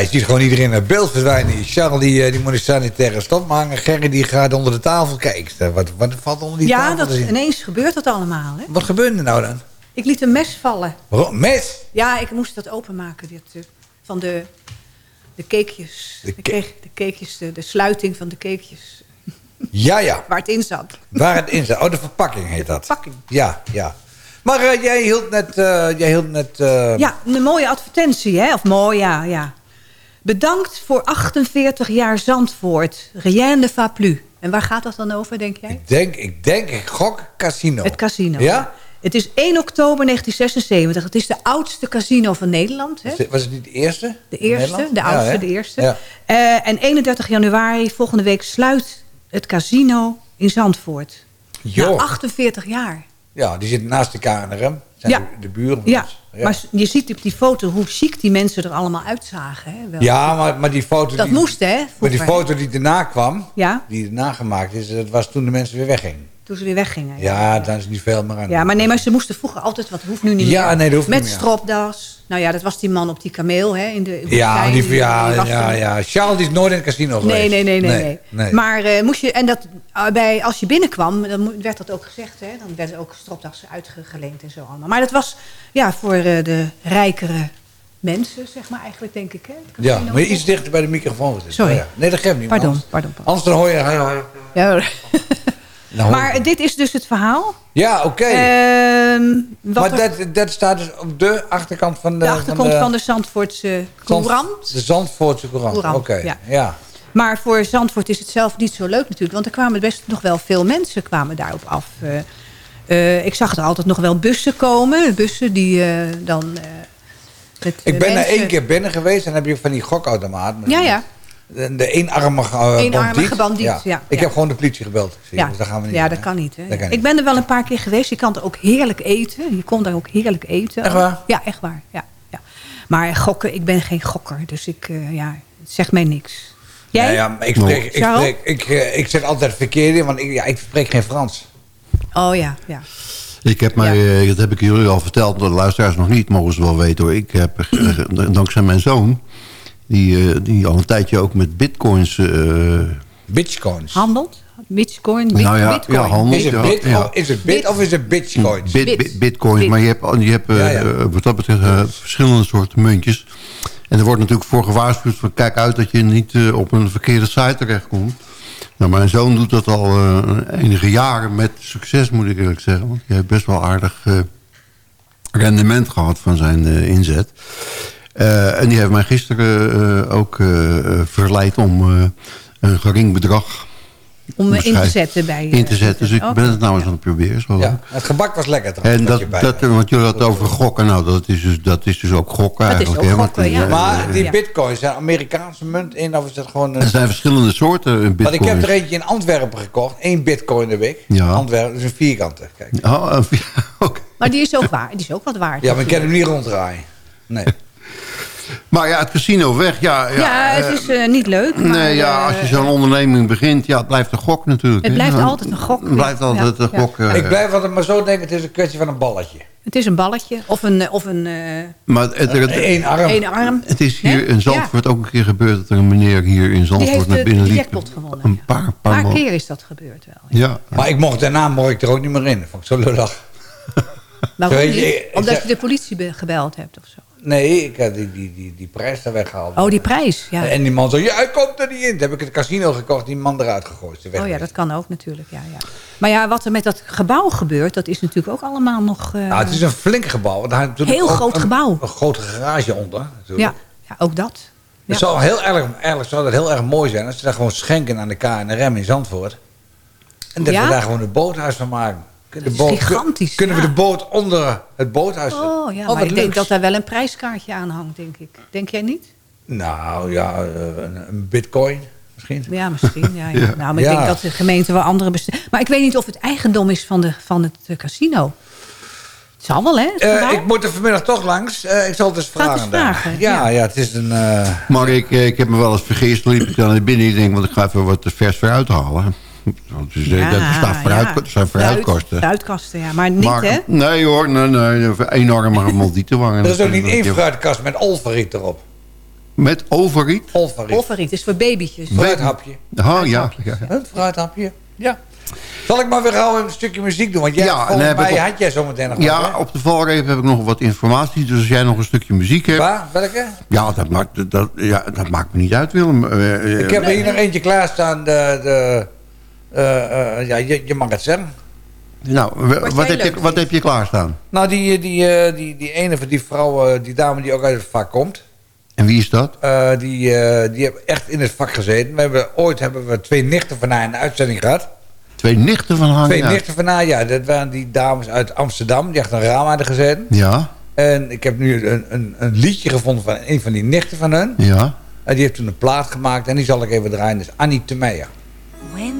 F: Je ziet gewoon iedereen naar beeld verdwijnen. Charles die, eh, die moet een sanitaire stop maken. Gerry die gaat onder de tafel kijken. Wat, wat valt onder die
I: Ja,
F: tafel
I: dat
F: zien?
I: ineens gebeurt dat allemaal. Hè?
F: Wat gebeurde er nou dan?
I: Ik liet een mes vallen.
F: Waarom? Mes?
I: Ja, ik moest dat openmaken. Dit, eh, van de, de cakejes.
F: De
I: kreeg de cakejes, de, de sluiting van de cakejes.
F: Ja, ja.
I: Waar het in zat.
F: Waar het in zit. Oh, de verpakking heet dat.
I: Verpakking.
F: Ja, ja. Maar eh, jij hield net... jij hield net
I: Ja, een mooie advertentie, hè? Of mooi, ja, ja. Bedankt voor 48 jaar Zandvoort. Rien ne va plus. En waar gaat dat dan over, denk jij?
F: Ik denk, ik denk, ik gok casino.
I: Het casino.
F: Ja?
I: Het is 1 oktober 1976. Het is de oudste casino van Nederland. Hè?
F: Was het- niet de eerste?
I: De eerste, de oudste, de eerste.
F: Ja.
I: Eh, en 31 januari, volgende week, sluit het casino in Zandvoort.
F: Joh.
I: Na 48 jaar.
F: Ja, die zit naast de KNRM. Zijn
I: Ja.
F: de, de buren
I: Ja, maar je ziet op die foto hoe chic die mensen er allemaal uitzagen. Hè? Wel.
F: Ja, maar, maar die foto...
I: Dat
F: die,
I: moest, hè?
F: Maar die
I: vroeger, hè?
F: foto die daarna kwam,
I: Ja,
F: die daarna gemaakt is, dat was toen de mensen weer weggingen.
I: toen ze weer weggingen.
F: Ja, dan is niet veel meer aan.
I: Ja, maar nee, maar ze moesten vroeger altijd, wat hoeft nu niet
F: Ja,
I: meer.
F: nee, dat hoeft
I: Met
F: niet meer.
I: stropdas. Nou ja, dat was die man op die kameel, hè, in de
F: Ja, die, ja, ja, ja. Charles is nooit in het casino geweest.
I: nee, nee, nee. nee.
F: nee.
I: Maar eh, moest je, en dat, eh, bij, als je binnenkwam, dan werd dat ook gezegd, hè, dan werden ook stropdassen uitgeleend en zo allemaal. Maar dat was ja, voor eh, de rijkere mensen, zeg maar eigenlijk, denk ik. Hè,
F: Ja, maar iets dichter bij de microfoon zitten.
I: Sorry.
F: Nee, dat geeft niet.
I: Pardon, pardon, pardon.
F: anders dan hoor je... Ja, je-
I: maar dit is dus het verhaal.
F: ja oké.
I: Ehm,
F: maar dat, dat staat dus op de achterkant van de...
I: de achterkant van de, Zandvoortse
F: Zand-
I: Courant.
F: De Zandvoortse Courant, oké.
I: ja.
F: ja.
I: Maar voor Zandvoort is het zelf niet zo leuk natuurlijk. Want er kwamen best nog wel veel mensen kwamen daarop af. Eh, eh, ik zag er altijd nog wel bussen komen. Bussen die eh, dan... met,
F: Ik ben er één keer binnen geweest en dan heb je van die gokautomaat.
I: Ja, ja.
F: De, de eenarmige uh,
I: Eenarmige bandiet, ja,
F: Ik
I: ja.
F: heb gewoon de politie gebeld. Zie
I: Ja,
F: Dus daar gaan we niet
I: ja dat kan niet. Hè?
F: Dat kan
I: Ik
F: niet.
I: ben er wel een paar keer geweest. Je kan er ook heerlijk eten. Je kon daar ook heerlijk eten.
F: Echt waar?
I: Ja, echt waar. Ja, ja. Maar gokken, ik ben geen gokker. Dus ik, eh, ja, het zegt mij niks. Jij?
F: Ja, ja, maar ik, spreek, ik, spreek, ik, eh, ik zeg altijd verkeerd in, want ik, ja, ik spreek geen Frans.
I: Oh ja, ja.
H: Ik heb mij, eh, dat heb ik jullie al verteld, de luisteraars nog niet, mogen ze wel weten hoor. Ik heb, eh, dankzij mijn zoon, Die, eh, die al een tijdje ook met bitcoins... eh,
F: Bitcoins.
I: Handelt? Bitcoin? Bit,
H: nou ja,
I: Bitcoin.
H: ja, handelt.
F: Is het, bit,
H: ja.
F: is het bit of is het bitcoins?
H: Bit,
I: Bit.
H: bit- bitcoins,
I: Bit.
H: maar je hebt, je hebt eh,
F: Ja, ja.
H: wat dat betreft verschillende soorten muntjes. En er wordt natuurlijk voor gewaarschuwd van kijk uit dat je niet op een verkeerde site terechtkomt. Nou, mijn zoon doet dat al eh, enige jaren met succes, moet ik eerlijk zeggen. Want hij heeft best wel aardig rendement gehad van zijn eh, inzet. Eh, en die heeft mij gisteren eh, ook eh, verleid om eh, een gering bedrag
I: Om in te zetten bij... eh,
H: in te zetten. Dus ik
I: Oké.
H: ben het nou eens aan het proberen. Is wel leuk.
F: Ja, het gebak was lekker toch?
H: En dat,
F: je
H: dat,
F: had.
H: want jullie hadden het over gokken. Nou, dat is dus, dat is dus ook gokken
I: Dat is
H: eigenlijk.
I: ook
H: hè,
I: gokken, ja.
F: Maar die
I: Ja.
F: bitcoins, zijn Amerikaanse munt in of is dat gewoon...
H: er zijn verschillende soorten eh,
F: Want ik heb
H: bitcoins.
F: er eentje in Antwerpen gekocht. één bitcoin de week.
H: Ja.
F: Antwerpen, dat is een vierkante. Kijk.
H: Oh, oké.
I: Maar die is ook waar. Die is ook wat waard.
F: Ja, maar ik kan hem niet ronddraaien. Nee.
H: Maar ja, het casino weg. Ja, ja,
I: Ja, het
H: eh,
I: is eh, niet leuk. Maar,
H: nee, ja, als je
I: eh,
H: zo'n onderneming begint, ja, het blijft een gok natuurlijk.
I: Het blijft altijd een gok,
H: Het blijft altijd
I: Ja,
H: een
I: ja.
H: gok. eh,
F: ik blijf altijd maar zo denken, het is een kwestie van een balletje.
I: Het is een balletje. Of een... eh, Of een eh,
H: Maar het, het,
F: Eén arm.
I: één arm.
H: het is hier in Zandvoort ook een keer gebeurd... dat er een meneer hier in Zandvoort
I: heeft
H: naar binnen
I: de
H: liep.
I: jackpot gewonnen,
H: Een paar,
I: Een
H: paar,
I: paar keer is dat gebeurd wel.
H: Ja,
F: Maar ik mocht daarna mocht ik er ook niet meer in. Vond ik zo lullig.
I: Waarom
F: je,
I: Omdat je de politie be- gebeld hebt of zo.
F: Nee, ik heb die, die, die, die prijs daar weggehaald.
I: Oh, die prijs. Ja.
F: En die man zei, ja, ik komt er niet in. Toen heb ik het casino gekocht, die man eruit gegooid.
I: Oh ja, dat kan ook natuurlijk. Ja, ja. Maar ja, wat er met dat gebouw gebeurt, dat is natuurlijk ook allemaal nog... eh,
F: Nou, het is een flink gebouw. daar natuurlijk
I: Heel groot
F: een,
I: gebouw.
F: Een grote garage onder.
I: Ja, ja, ook dat. Ja.
F: Het zou heel erg, eigenlijk zou het heel erg mooi zijn als ze daar gewoon schenken aan de KNRM in Zandvoort. En dat
I: Ja?
F: we daar gewoon een boothuis van maken. Kunnen
I: gigantisch,
F: Kunnen we de boot onder het boothuis
I: Oh ja,
F: wat
I: maar ik denk dat daar wel een prijskaartje aan hangt, denk ik. Denk jij niet?
F: Nou ja, eh, een, een bitcoin misschien.
I: Ja, misschien. Ja, ja.
H: Ja.
I: Nou, maar ik denk dat de gemeente wel andere bestemmen. Maar ik weet niet of het eigendom is van, de, van het eh, casino. Het zal wel, hè?
F: Eh, ik moet er vanmiddag toch langs. Eh, ik zal het eens vragen.
I: eens
F: daar.
I: vragen,
F: Ja,
I: ja.
F: ja, het is een... eh,
H: Maar ik, ik heb me wel eens vergist. Toen liep ik dan naar binnen. Ik denk, want ik ga even wat vers fruit halen. Want dus, eh, dat staat vooruit,
I: ja.
H: dat zijn vooruitkosten.
I: Fruitkasten, ja. Maar niet,
H: Maar-
I: hè?
H: Nee hoor, nee, nee, enorme multietenwang.
F: er is ook niet één fruitkast met olfariet erop.
H: Met overriet?
F: Olfariet.
I: Olfariet is voor babytjes.
F: Fruithapje.
H: Oh ja, ja, ja.
F: Een fruithapje. Ja. Zal ik maar weer gauw een stukje muziek doen? Want jij,
H: Ja,
F: volgens
H: heb
F: mij
H: op-
F: had jij zometeen nog wat,
H: Ja, op de valreep heb ik nog wat informatie. Dus als jij nog een stukje muziek hebt...
F: Waar? Welke?
H: Ja, dat maakt, dat, ja, dat maakt me niet uit, Willem. Eh, eh,
F: Ik heb er hier nog eentje klaarstaan. De, de, eh, eh, ja, je, je mag het zeggen.
H: Nou,
I: Wat
H: heb je, wat heb je klaarstaan?
F: Nou, die, die, eh, die, die ene van die vrouw, eh, die dame die ook uit het vak komt.
H: En wie is dat?
F: eh, die, eh, die hebben echt in het vak gezeten. We hebben, ooit hebben we twee nichten van haar in de uitzending gehad.
H: Twee nichten van haar?
F: Twee
H: ja.
F: nichten van haar, ja. Dat waren die dames uit Amsterdam. Die achter een raam hadden gezeten.
H: Ja,
F: En ik heb nu een, een, een liedje gevonden van een van die nichten van hun.
H: ja.
F: En die heeft toen een plaat gemaakt. En die zal ik even draaien. Dat is Annie Temeijer.
J: When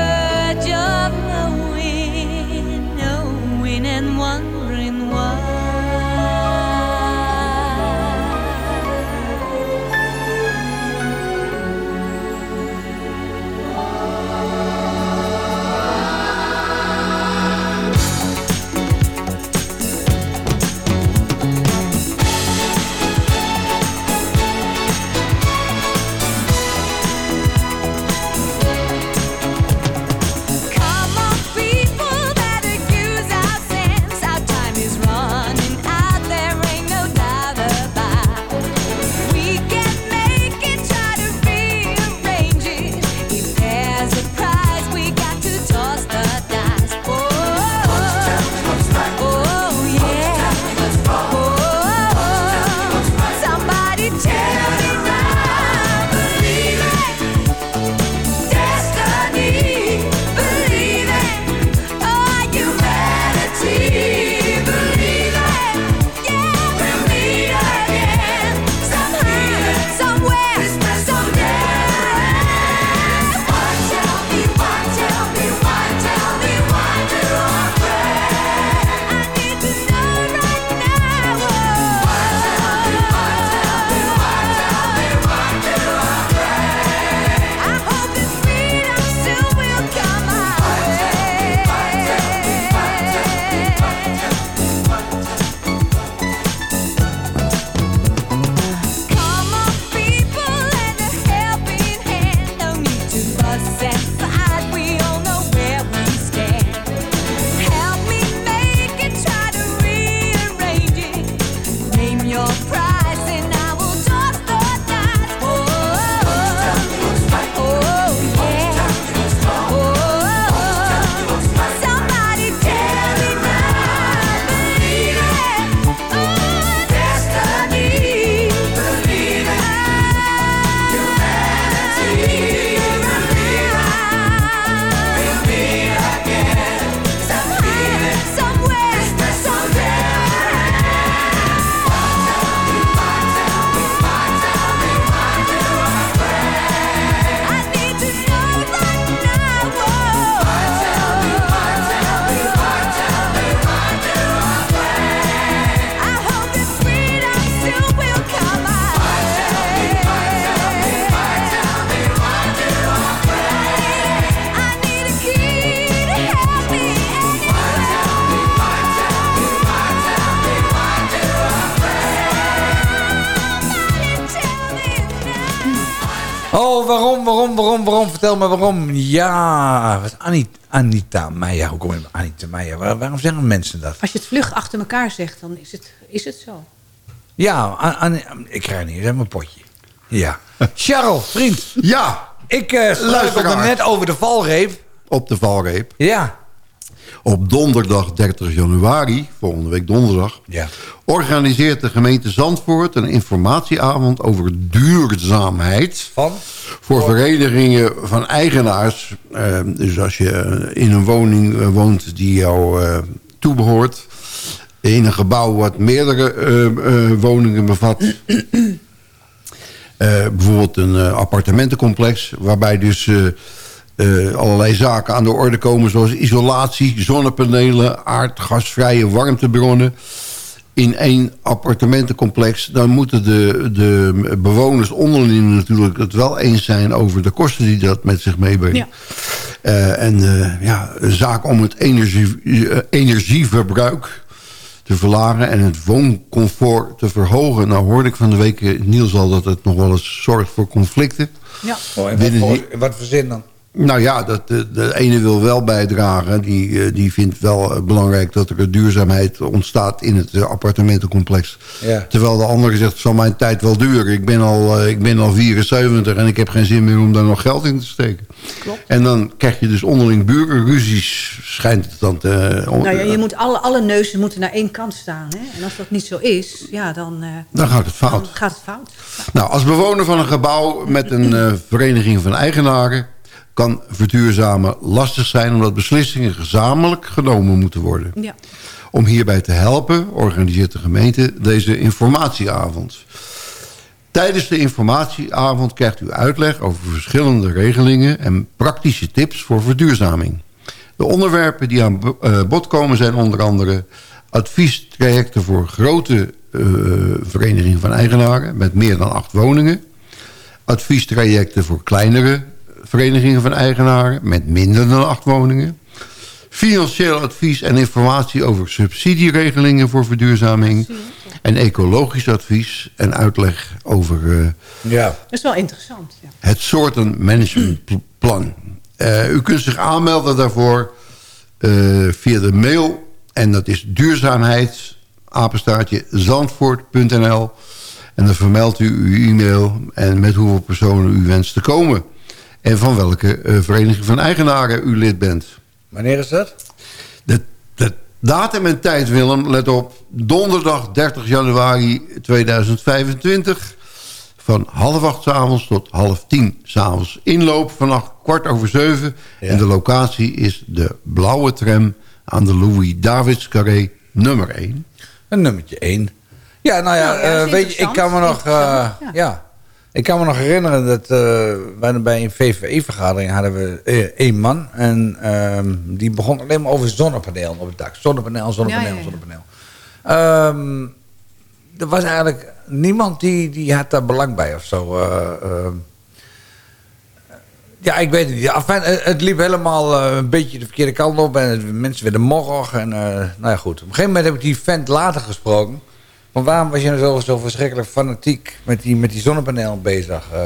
F: waarom, waarom, waarom? Vertel me waarom. Ja, wat Anit, Anita Meijer. Hoe kom je bij Anita Meijer? Waar- waarom zeggen mensen dat?
I: Als je het vlug achter elkaar zegt, dan is het, is het zo.
F: Ja, An- An- ik krijg niet eens mijn potje. Ja. Charles, vriend.
H: Ja,
F: Ik uh, struikelde
H: Luisteraar.
F: net over de valreep.
H: op de valreep.
F: Ja.
H: Op donderdag 30 januari, volgende week donderdag...
F: Ja.
H: organiseert de gemeente Zandvoort een informatieavond over duurzaamheid...
F: Van?
H: voor verenigingen van eigenaars. Eh, dus als je in een woning eh, woont die jou eh, toebehoort... in een gebouw wat meerdere eh, eh, woningen bevat... Eh, bijvoorbeeld een eh, appartementencomplex... waarbij dus eh, eh, allerlei zaken aan de orde komen... zoals isolatie, zonnepanelen, aardgasvrije warmtebronnen... in één appartementencomplex... dan moeten de, de bewoners onderling natuurlijk het wel eens zijn... over de kosten die dat met zich meebrengt.
I: Ja.
H: Eh, en eh, ja, een zaak om het energie, energieverbruik te verlagen en het wooncomfort te verhogen. Nou hoorde ik van de week, Niels al, dat het nog wel eens zorgt voor conflicten.
I: Ja.
F: Oh, en wat,
H: die-
F: wat voor zin dan?
H: Nou ja, dat, de, de ene wil wel bijdragen. Die, eh, die vindt wel eh, belangrijk dat er duurzaamheid ontstaat in het eh, appartementencomplex.
F: Ja.
H: Terwijl de andere zegt, het zal mijn tijd wel duren. Ik ben, al, eh, ik ben al 74 en ik heb geen zin meer om daar nog geld in te steken.
I: Klopt.
H: En dan krijg je dus onderling burenruzies, schijnt het dan te...
I: Nou ja, je moet alle, alle neuzen moeten naar één kant staan. Hè? En als dat niet zo is, ja, dan, eh,
H: Dan gaat het fout.
I: dan gaat het fout.
H: Nou, als bewoner van een gebouw met een eh, vereniging van eigenaren... kan verduurzamen lastig zijn... omdat beslissingen gezamenlijk genomen moeten worden.
I: Ja.
H: Om hierbij te helpen organiseert de gemeente deze informatieavond. Tijdens de informatieavond krijgt u uitleg over verschillende regelingen... en praktische tips voor verduurzaming. De onderwerpen die aan eh, bod komen zijn onder andere... adviestrajecten voor grote eh, verenigingen van eigenaren... met meer dan acht woningen. Adviestrajecten voor kleinere verenigingen van eigenaren... met minder dan acht woningen. Financieel advies en informatie over subsidieregelingen voor verduurzaming. En ecologisch advies en uitleg over eh,
F: Ja.
I: Dat is wel interessant. Ja.
H: het soortenmanagementplan. Eh u kunt zich aanmelden daarvoor eh, via de mail. En dat is duurzaamheid, zandvoort.nl. En dan vermeldt u uw e-mail en met hoeveel personen u wenst te komen. En van welke eh, vereniging van eigenaren u lid bent.
F: Wanneer is dat?
H: De, de datum en tijd, Willem, let op. Donderdag 30 januari 2025. Van half acht 's avonds tot half tien 's avonds. Inloop vanaf kwart over zeven.
F: Ja.
H: En de locatie is de blauwe tram aan de Louis Davids Carré nummer 1.
F: Een nummertje 1. Ja, nou ja,
I: Nou ja,
F: eh, weet je, ik kan me nog... eh, ja. Ik kan me nog herinneren dat wij bij een VVE-vergadering hadden we eh, één man. En ehm, die begon alleen maar over zonnepaneel op het dak. Zonnepaneel, zonnepaneel,
I: Ja,
F: zonnepaneel. Ehm, er was eigenlijk niemand die, die had daar belang bij of zo. eh, ehm. ja, ik weet het niet. Enfin, het, liep helemaal een beetje de verkeerde kant op. En mensen werden morrig. En, nou ja, goed. Op een gegeven moment heb ik die vent later gesproken. Van waarom was je nou zo, zo verschrikkelijk fanatiek met die, met die zonnepaneel bezig? Eh,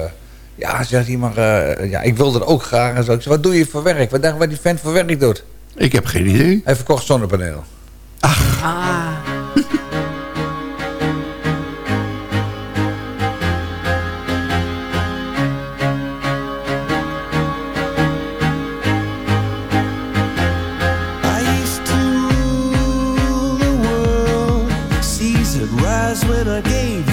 F: ja, zegt maar eh, ja, ik wilde het ook graag. En zo. Ik zei, wat doe je voor werk? Wat dacht je wat die vent voor werk doet?
H: Ik heb geen idee.
F: Hij verkocht zonnepanelen.
I: Ah,
G: eyes when I gave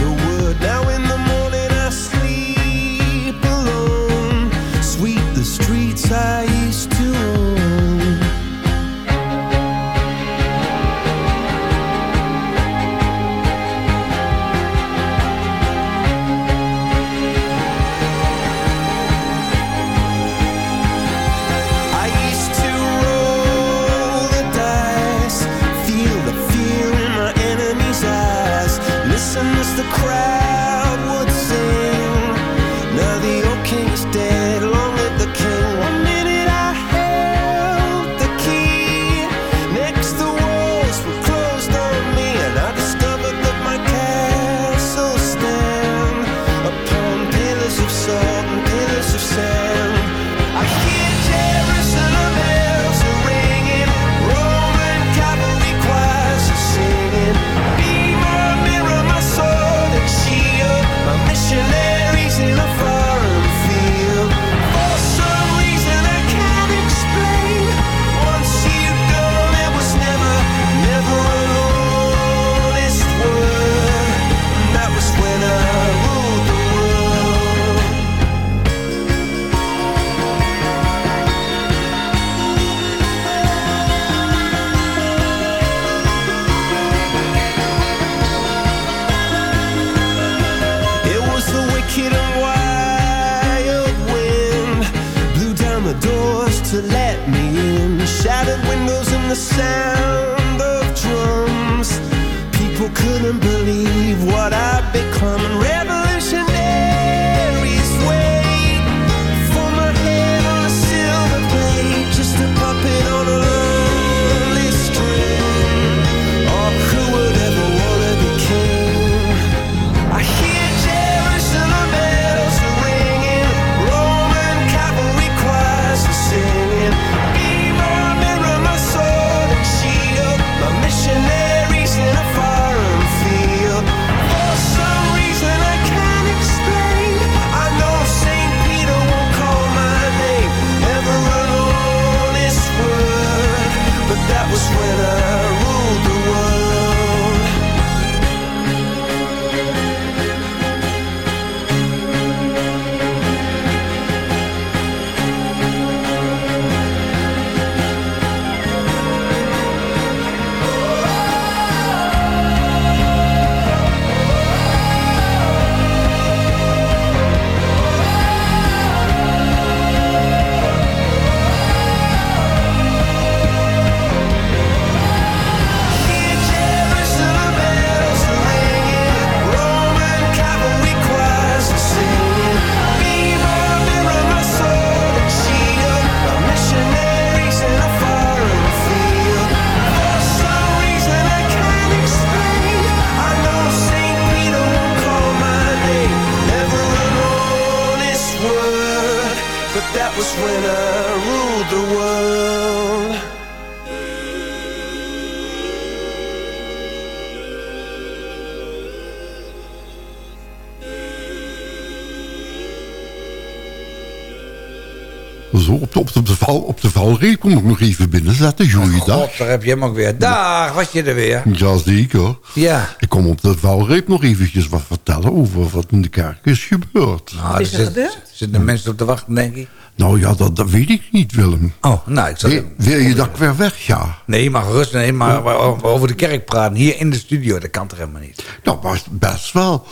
H: de valreep kom ik nog even binnen zetten. Goeiedag.
F: God, daar heb je hem ook weer. Dag, was je er weer?
H: Ja, zeker.
F: Ja.
H: Ik kom op de valreep nog eventjes wat vertellen over wat in de kerk is gebeurd.
F: Nou,
I: is er
F: zit-
I: gebeurd?
F: Zitten mensen op te wachten, denk ik?
H: Nou ja, dat, dat weet ik niet, Willem.
F: Oh, nou, ik zal...
H: Wil, wil je dat ik weer weg ga?
F: Nee, maar gerust, nee, maar over over de kerk praten. Hier in de studio, dat kan toch helemaal niet?
H: Nou, was best wel.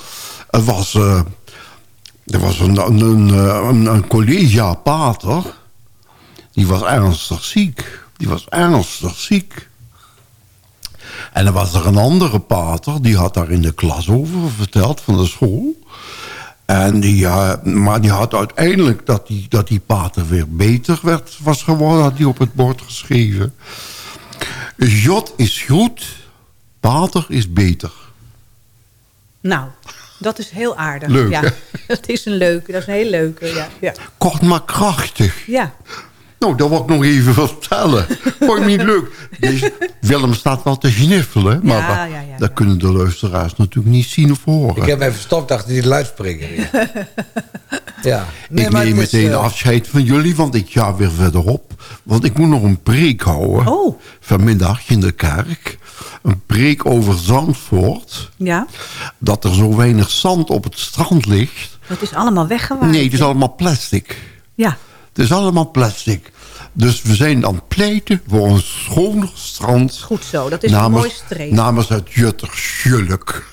H: Er was, eh, er was een, een, een, eh, een, een collega pater. Die was ernstig ziek. Die was ernstig ziek. En er was er een andere pater. Die had daar in de klas over verteld van de school. En die, eh, maar die had uiteindelijk dat die, dat die pater weer beter werd, was geworden. Had hij op het bord geschreven. Jot is goed. Pater is beter.
I: Nou, dat is heel aardig.
H: Leuk,
I: ja.
H: hè?
I: Dat is een leuke, dat is een heel leuke. Ja, ja.
H: Kort maar krachtig.
I: ja.
H: Nou, dat wil ik nog even vertellen. Vond je niet leuk? Deze Willem staat wel te gniffelen. Maar
I: Ja,
H: dat-
I: ja, ja,
H: dat
I: ja.
H: kunnen de luisteraars natuurlijk niet zien of horen.
F: Ik heb even verstopt achter die luidspreker. Ja. ja.
H: ik
F: maar
H: neem
F: het is,
H: meteen
F: eh,
H: afscheid van jullie, want ik ga weer verderop. Want ik moet nog een preek houden.
I: Oh.
H: Vanmiddag in de kerk. Een preek over Zandvoort.
I: ja,
H: Dat er zo weinig zand op het strand ligt.
I: dat is allemaal weggewaaid.
H: Nee, het is allemaal plastic.
I: Ja,
H: Het is allemaal plastic. Dus we zijn aan het pleiten voor een schoner strand.
I: goed zo. Dat is een mooi streep.
H: Namens het Jutters Julk.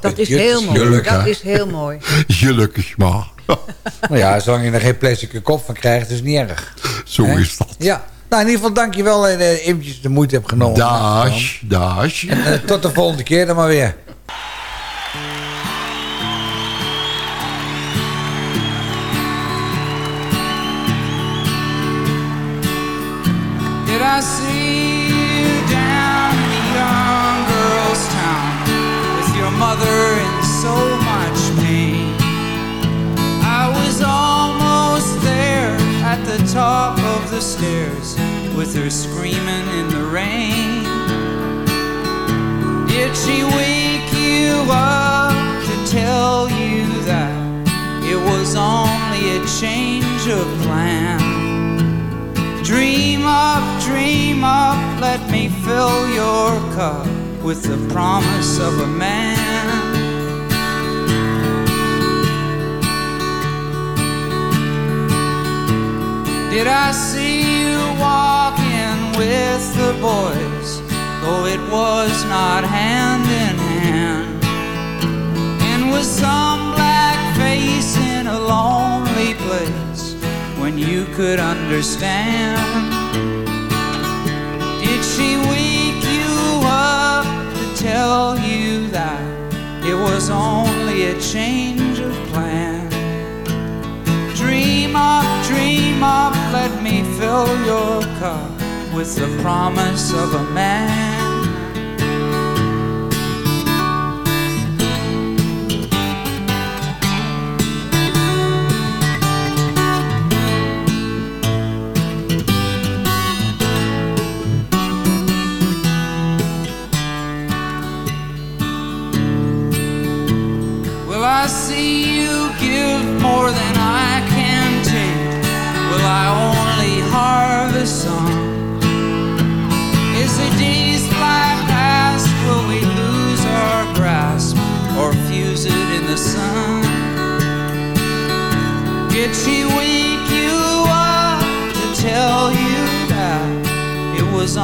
I: dat is heel mooi.
F: julk,
I: dat is heel mooi.
H: Gelukkig maar.
F: Nou ja, zolang je er geen plastic kop van krijgt, is het niet erg.
H: Zo is dat.
F: Ja. Nou, in ieder geval dankjewel dat je eh, eventjes de moeite hebt genomen.
H: Dash.
F: En eh, tot de volgende keer dan maar weer.
K: The stairs with her screaming in the rain. Did she wake you up to tell you that it was only a change of plan? Dream up, dream up, let me fill your cup with the promise of a man. Did I see you walking with the boys, though it was not hand in hand? And with some black face in a lonely place when you could understand. Did she wake you up to tell you that it was only a change up, dream up, let me fill your cup with the promise of a man.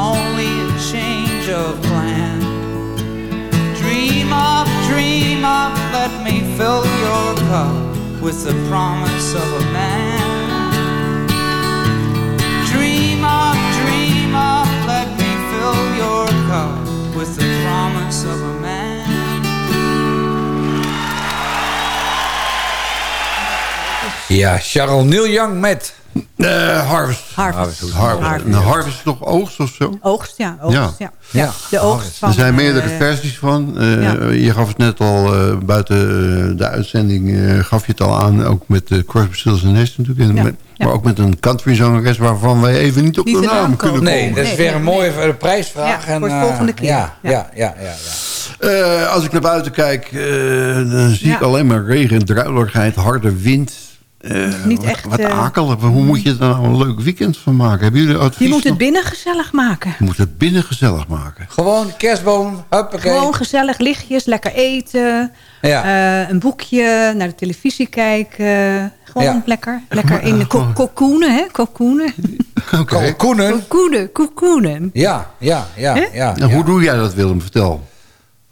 K: Only a change of plan? Dream up, dream up, let me fill your cup with the promise of a man. Dream up, dream up, let me fill your cup with the promise of a man.
F: Ja, Charles Neil Young met...
H: Eh, harvest.
I: Harvest.
H: Harvest.
I: Harvest.
H: Nou, harvest is toch oogst of zo?
I: Oogst, ja. Oogst, ja.
H: Ja.
I: De oogst van...
H: Er zijn meerdere
I: eh,
H: versies van. Eh,
I: ja.
H: Je gaf het net al eh, buiten de uitzending, eh, gaf je het al aan. Ook met uh, Crosby, Stills Nash natuurlijk. En
I: Ja,
H: met-
I: ja.
H: Maar ook met een countryzangeres waarvan wij even niet op
I: Niet
H: de
I: de
H: naam kunnen
I: komen.
F: Nee, dat is
I: Nee,
F: weer een
I: nee,
F: mooie prijsvraag.
I: Ja,
F: en,
I: voor de volgende keer.
F: Ja, ja,
I: Ja.
F: ja, ja. ja,
H: Eh, als ik naar buiten kijk, eh, dan zie ik alleen maar regen, druilerigheid, harde wind. Eh,
I: Niet
H: wat,
I: echt,
H: Wat
I: eh,
H: akelig. Hoe moet je er nou een leuk weekend van maken? Hebben jullie advies?
I: Je moet het
H: nog?
I: binnen gezellig maken.
H: Je moet het binnen gezellig maken.
F: Gewoon kerstboom, huppakee.
I: Gewoon gezellig, lichtjes, lekker eten.
F: Ja.
I: eh, een boekje, naar de televisie kijken. Gewoon
F: Ja.
I: lekker. Lekker in de ko- kokoenen, hè? Kokoenen.
H: Oké.
F: Kalkoenen.
I: Kokoenen, kokoenen.
F: Ja, ja, ja, ja.
H: En
F: ja.
H: hoe doe jij dat, Willem? Vertel.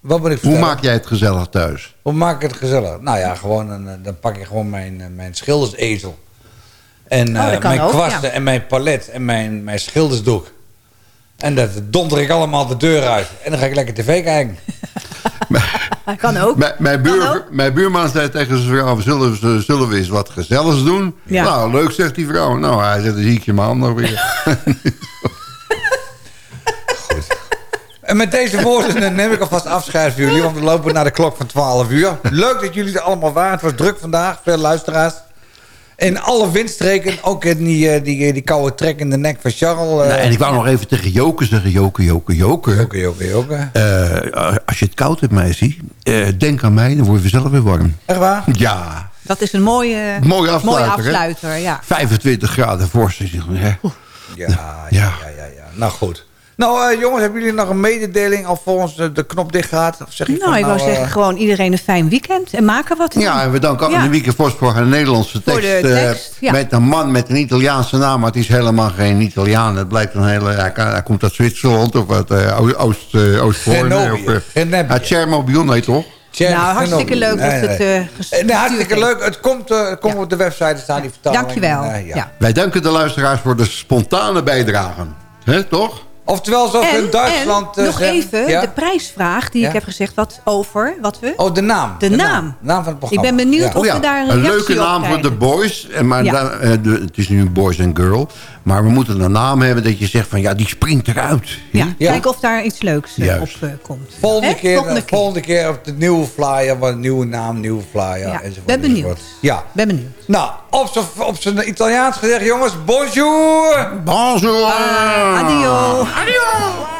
F: Wat moet ik
H: Hoe maak jij het gezellig thuis?
F: Hoe maak ik het gezellig? Nou ja, gewoon een, eh, dan pak ik gewoon mijn, eh, mijn schildersezel. En
I: Oh,
F: eh, mijn
I: ook,
F: kwasten
I: ja.
F: en mijn palet en mijn, mijn schildersdoek. En dat donder ik allemaal de deur uit. En dan ga ik lekker tv kijken.
I: Dat kan ook.
H: Mijn, mijn,
I: Kan
H: buur,
I: ook.
H: mijn buurman zei tegen zijn vrouw... Zullen we, zullen we eens wat gezelligs doen?
I: Ja.
H: Nou, leuk, zegt die vrouw. Nou, hij zegt, dan zie ik je maandag weer.
F: En met deze woorden neem ik alvast afscheid van jullie. Want we lopen naar de klok van 12 uur. Leuk dat jullie er allemaal waren. Het was druk vandaag. Veel luisteraars. In alle windstreken. Ook in die, eh, die, die koude trek in de nek van Charles. eh.
H: Nou, en ik wou nog even tegen Joke zeggen. Joke, Joke, Joke.
F: Oké, oké.
H: Eh, als je het koud hebt, meisje, eh, denk aan mij, dan word je vanzelf weer warm.
F: Echt waar?
H: Ja,
I: Dat is een mooie,
H: Mooie afsluiter,
I: ja.
H: 25 graden vorst. Hè?
F: Ja, ja, ja, ja, ja. Nou goed. Nou eh, jongens, hebben jullie nog een mededeling alvorens de, de knop dicht gaat? Of zeg je
I: Nou,
F: van,
I: ik wou
F: eh,
I: zeggen, gewoon iedereen een fijn weekend. En maken wat.
H: Ja, en we danken
I: Ja.
H: Annemieke Vos voor haar Nederlandse
I: Voor
H: tekst.
I: de
H: eh,
I: tekst, ja.
H: Met een man met een Italiaanse naam, maar het is helemaal geen Italiaan. Het blijkt een hele... Hij, kan- hij komt uit Zwitserland of uit eh, Oost, Oost, eh, eh. Uit Chernobyl, nee toch?
F: Tja,
I: Nou, hartstikke leuk dat het, eh,
F: Nee,
I: gestuurd
F: nee, hartstikke
I: heeft.
F: leuk. Het komt, eh, het komt op de website, staan die vertalingen.
I: Dankjewel.
F: Eh, ja.
I: ja.
H: Wij danken de luisteraars voor de spontane bijdragen. Hè, toch?
F: Oftewel, zoals we
I: En,
F: in Duitsland
I: en
F: eh,
I: nog
F: zeggen-
I: even
F: Ja?
I: de prijsvraag die
F: Ja?
I: ik heb gezegd. Wat over, wat we...
F: Oh, de naam.
I: De naam.
F: Naam van het
I: ik
F: programma.
I: ben benieuwd
F: Ja.
I: of
H: Oh
I: we daar een,
H: een leuke naam voor de boys. En maar
I: Ja.
H: dan, eh, de, het is nu boys and girl. Maar we moeten een naam hebben dat je zegt van ja, die springt eruit.
I: Ja,
F: Ja.
I: kijk of daar iets leuks eh, op eh, komt.
F: Volgende, keer,
I: Volgende
F: eh, volgende keer op de nieuwe flyer, wat nieuwe naam, nieuwe flyer.
I: Ja,
F: enzovoort,
I: ben benieuwd.
F: enzovoort. Ja.
I: Ben benieuwd.
F: Nou, op zijn- op zijn Italiaans gezegd, jongens, bonjour!
H: Bonjour!
I: Adio.
G: It's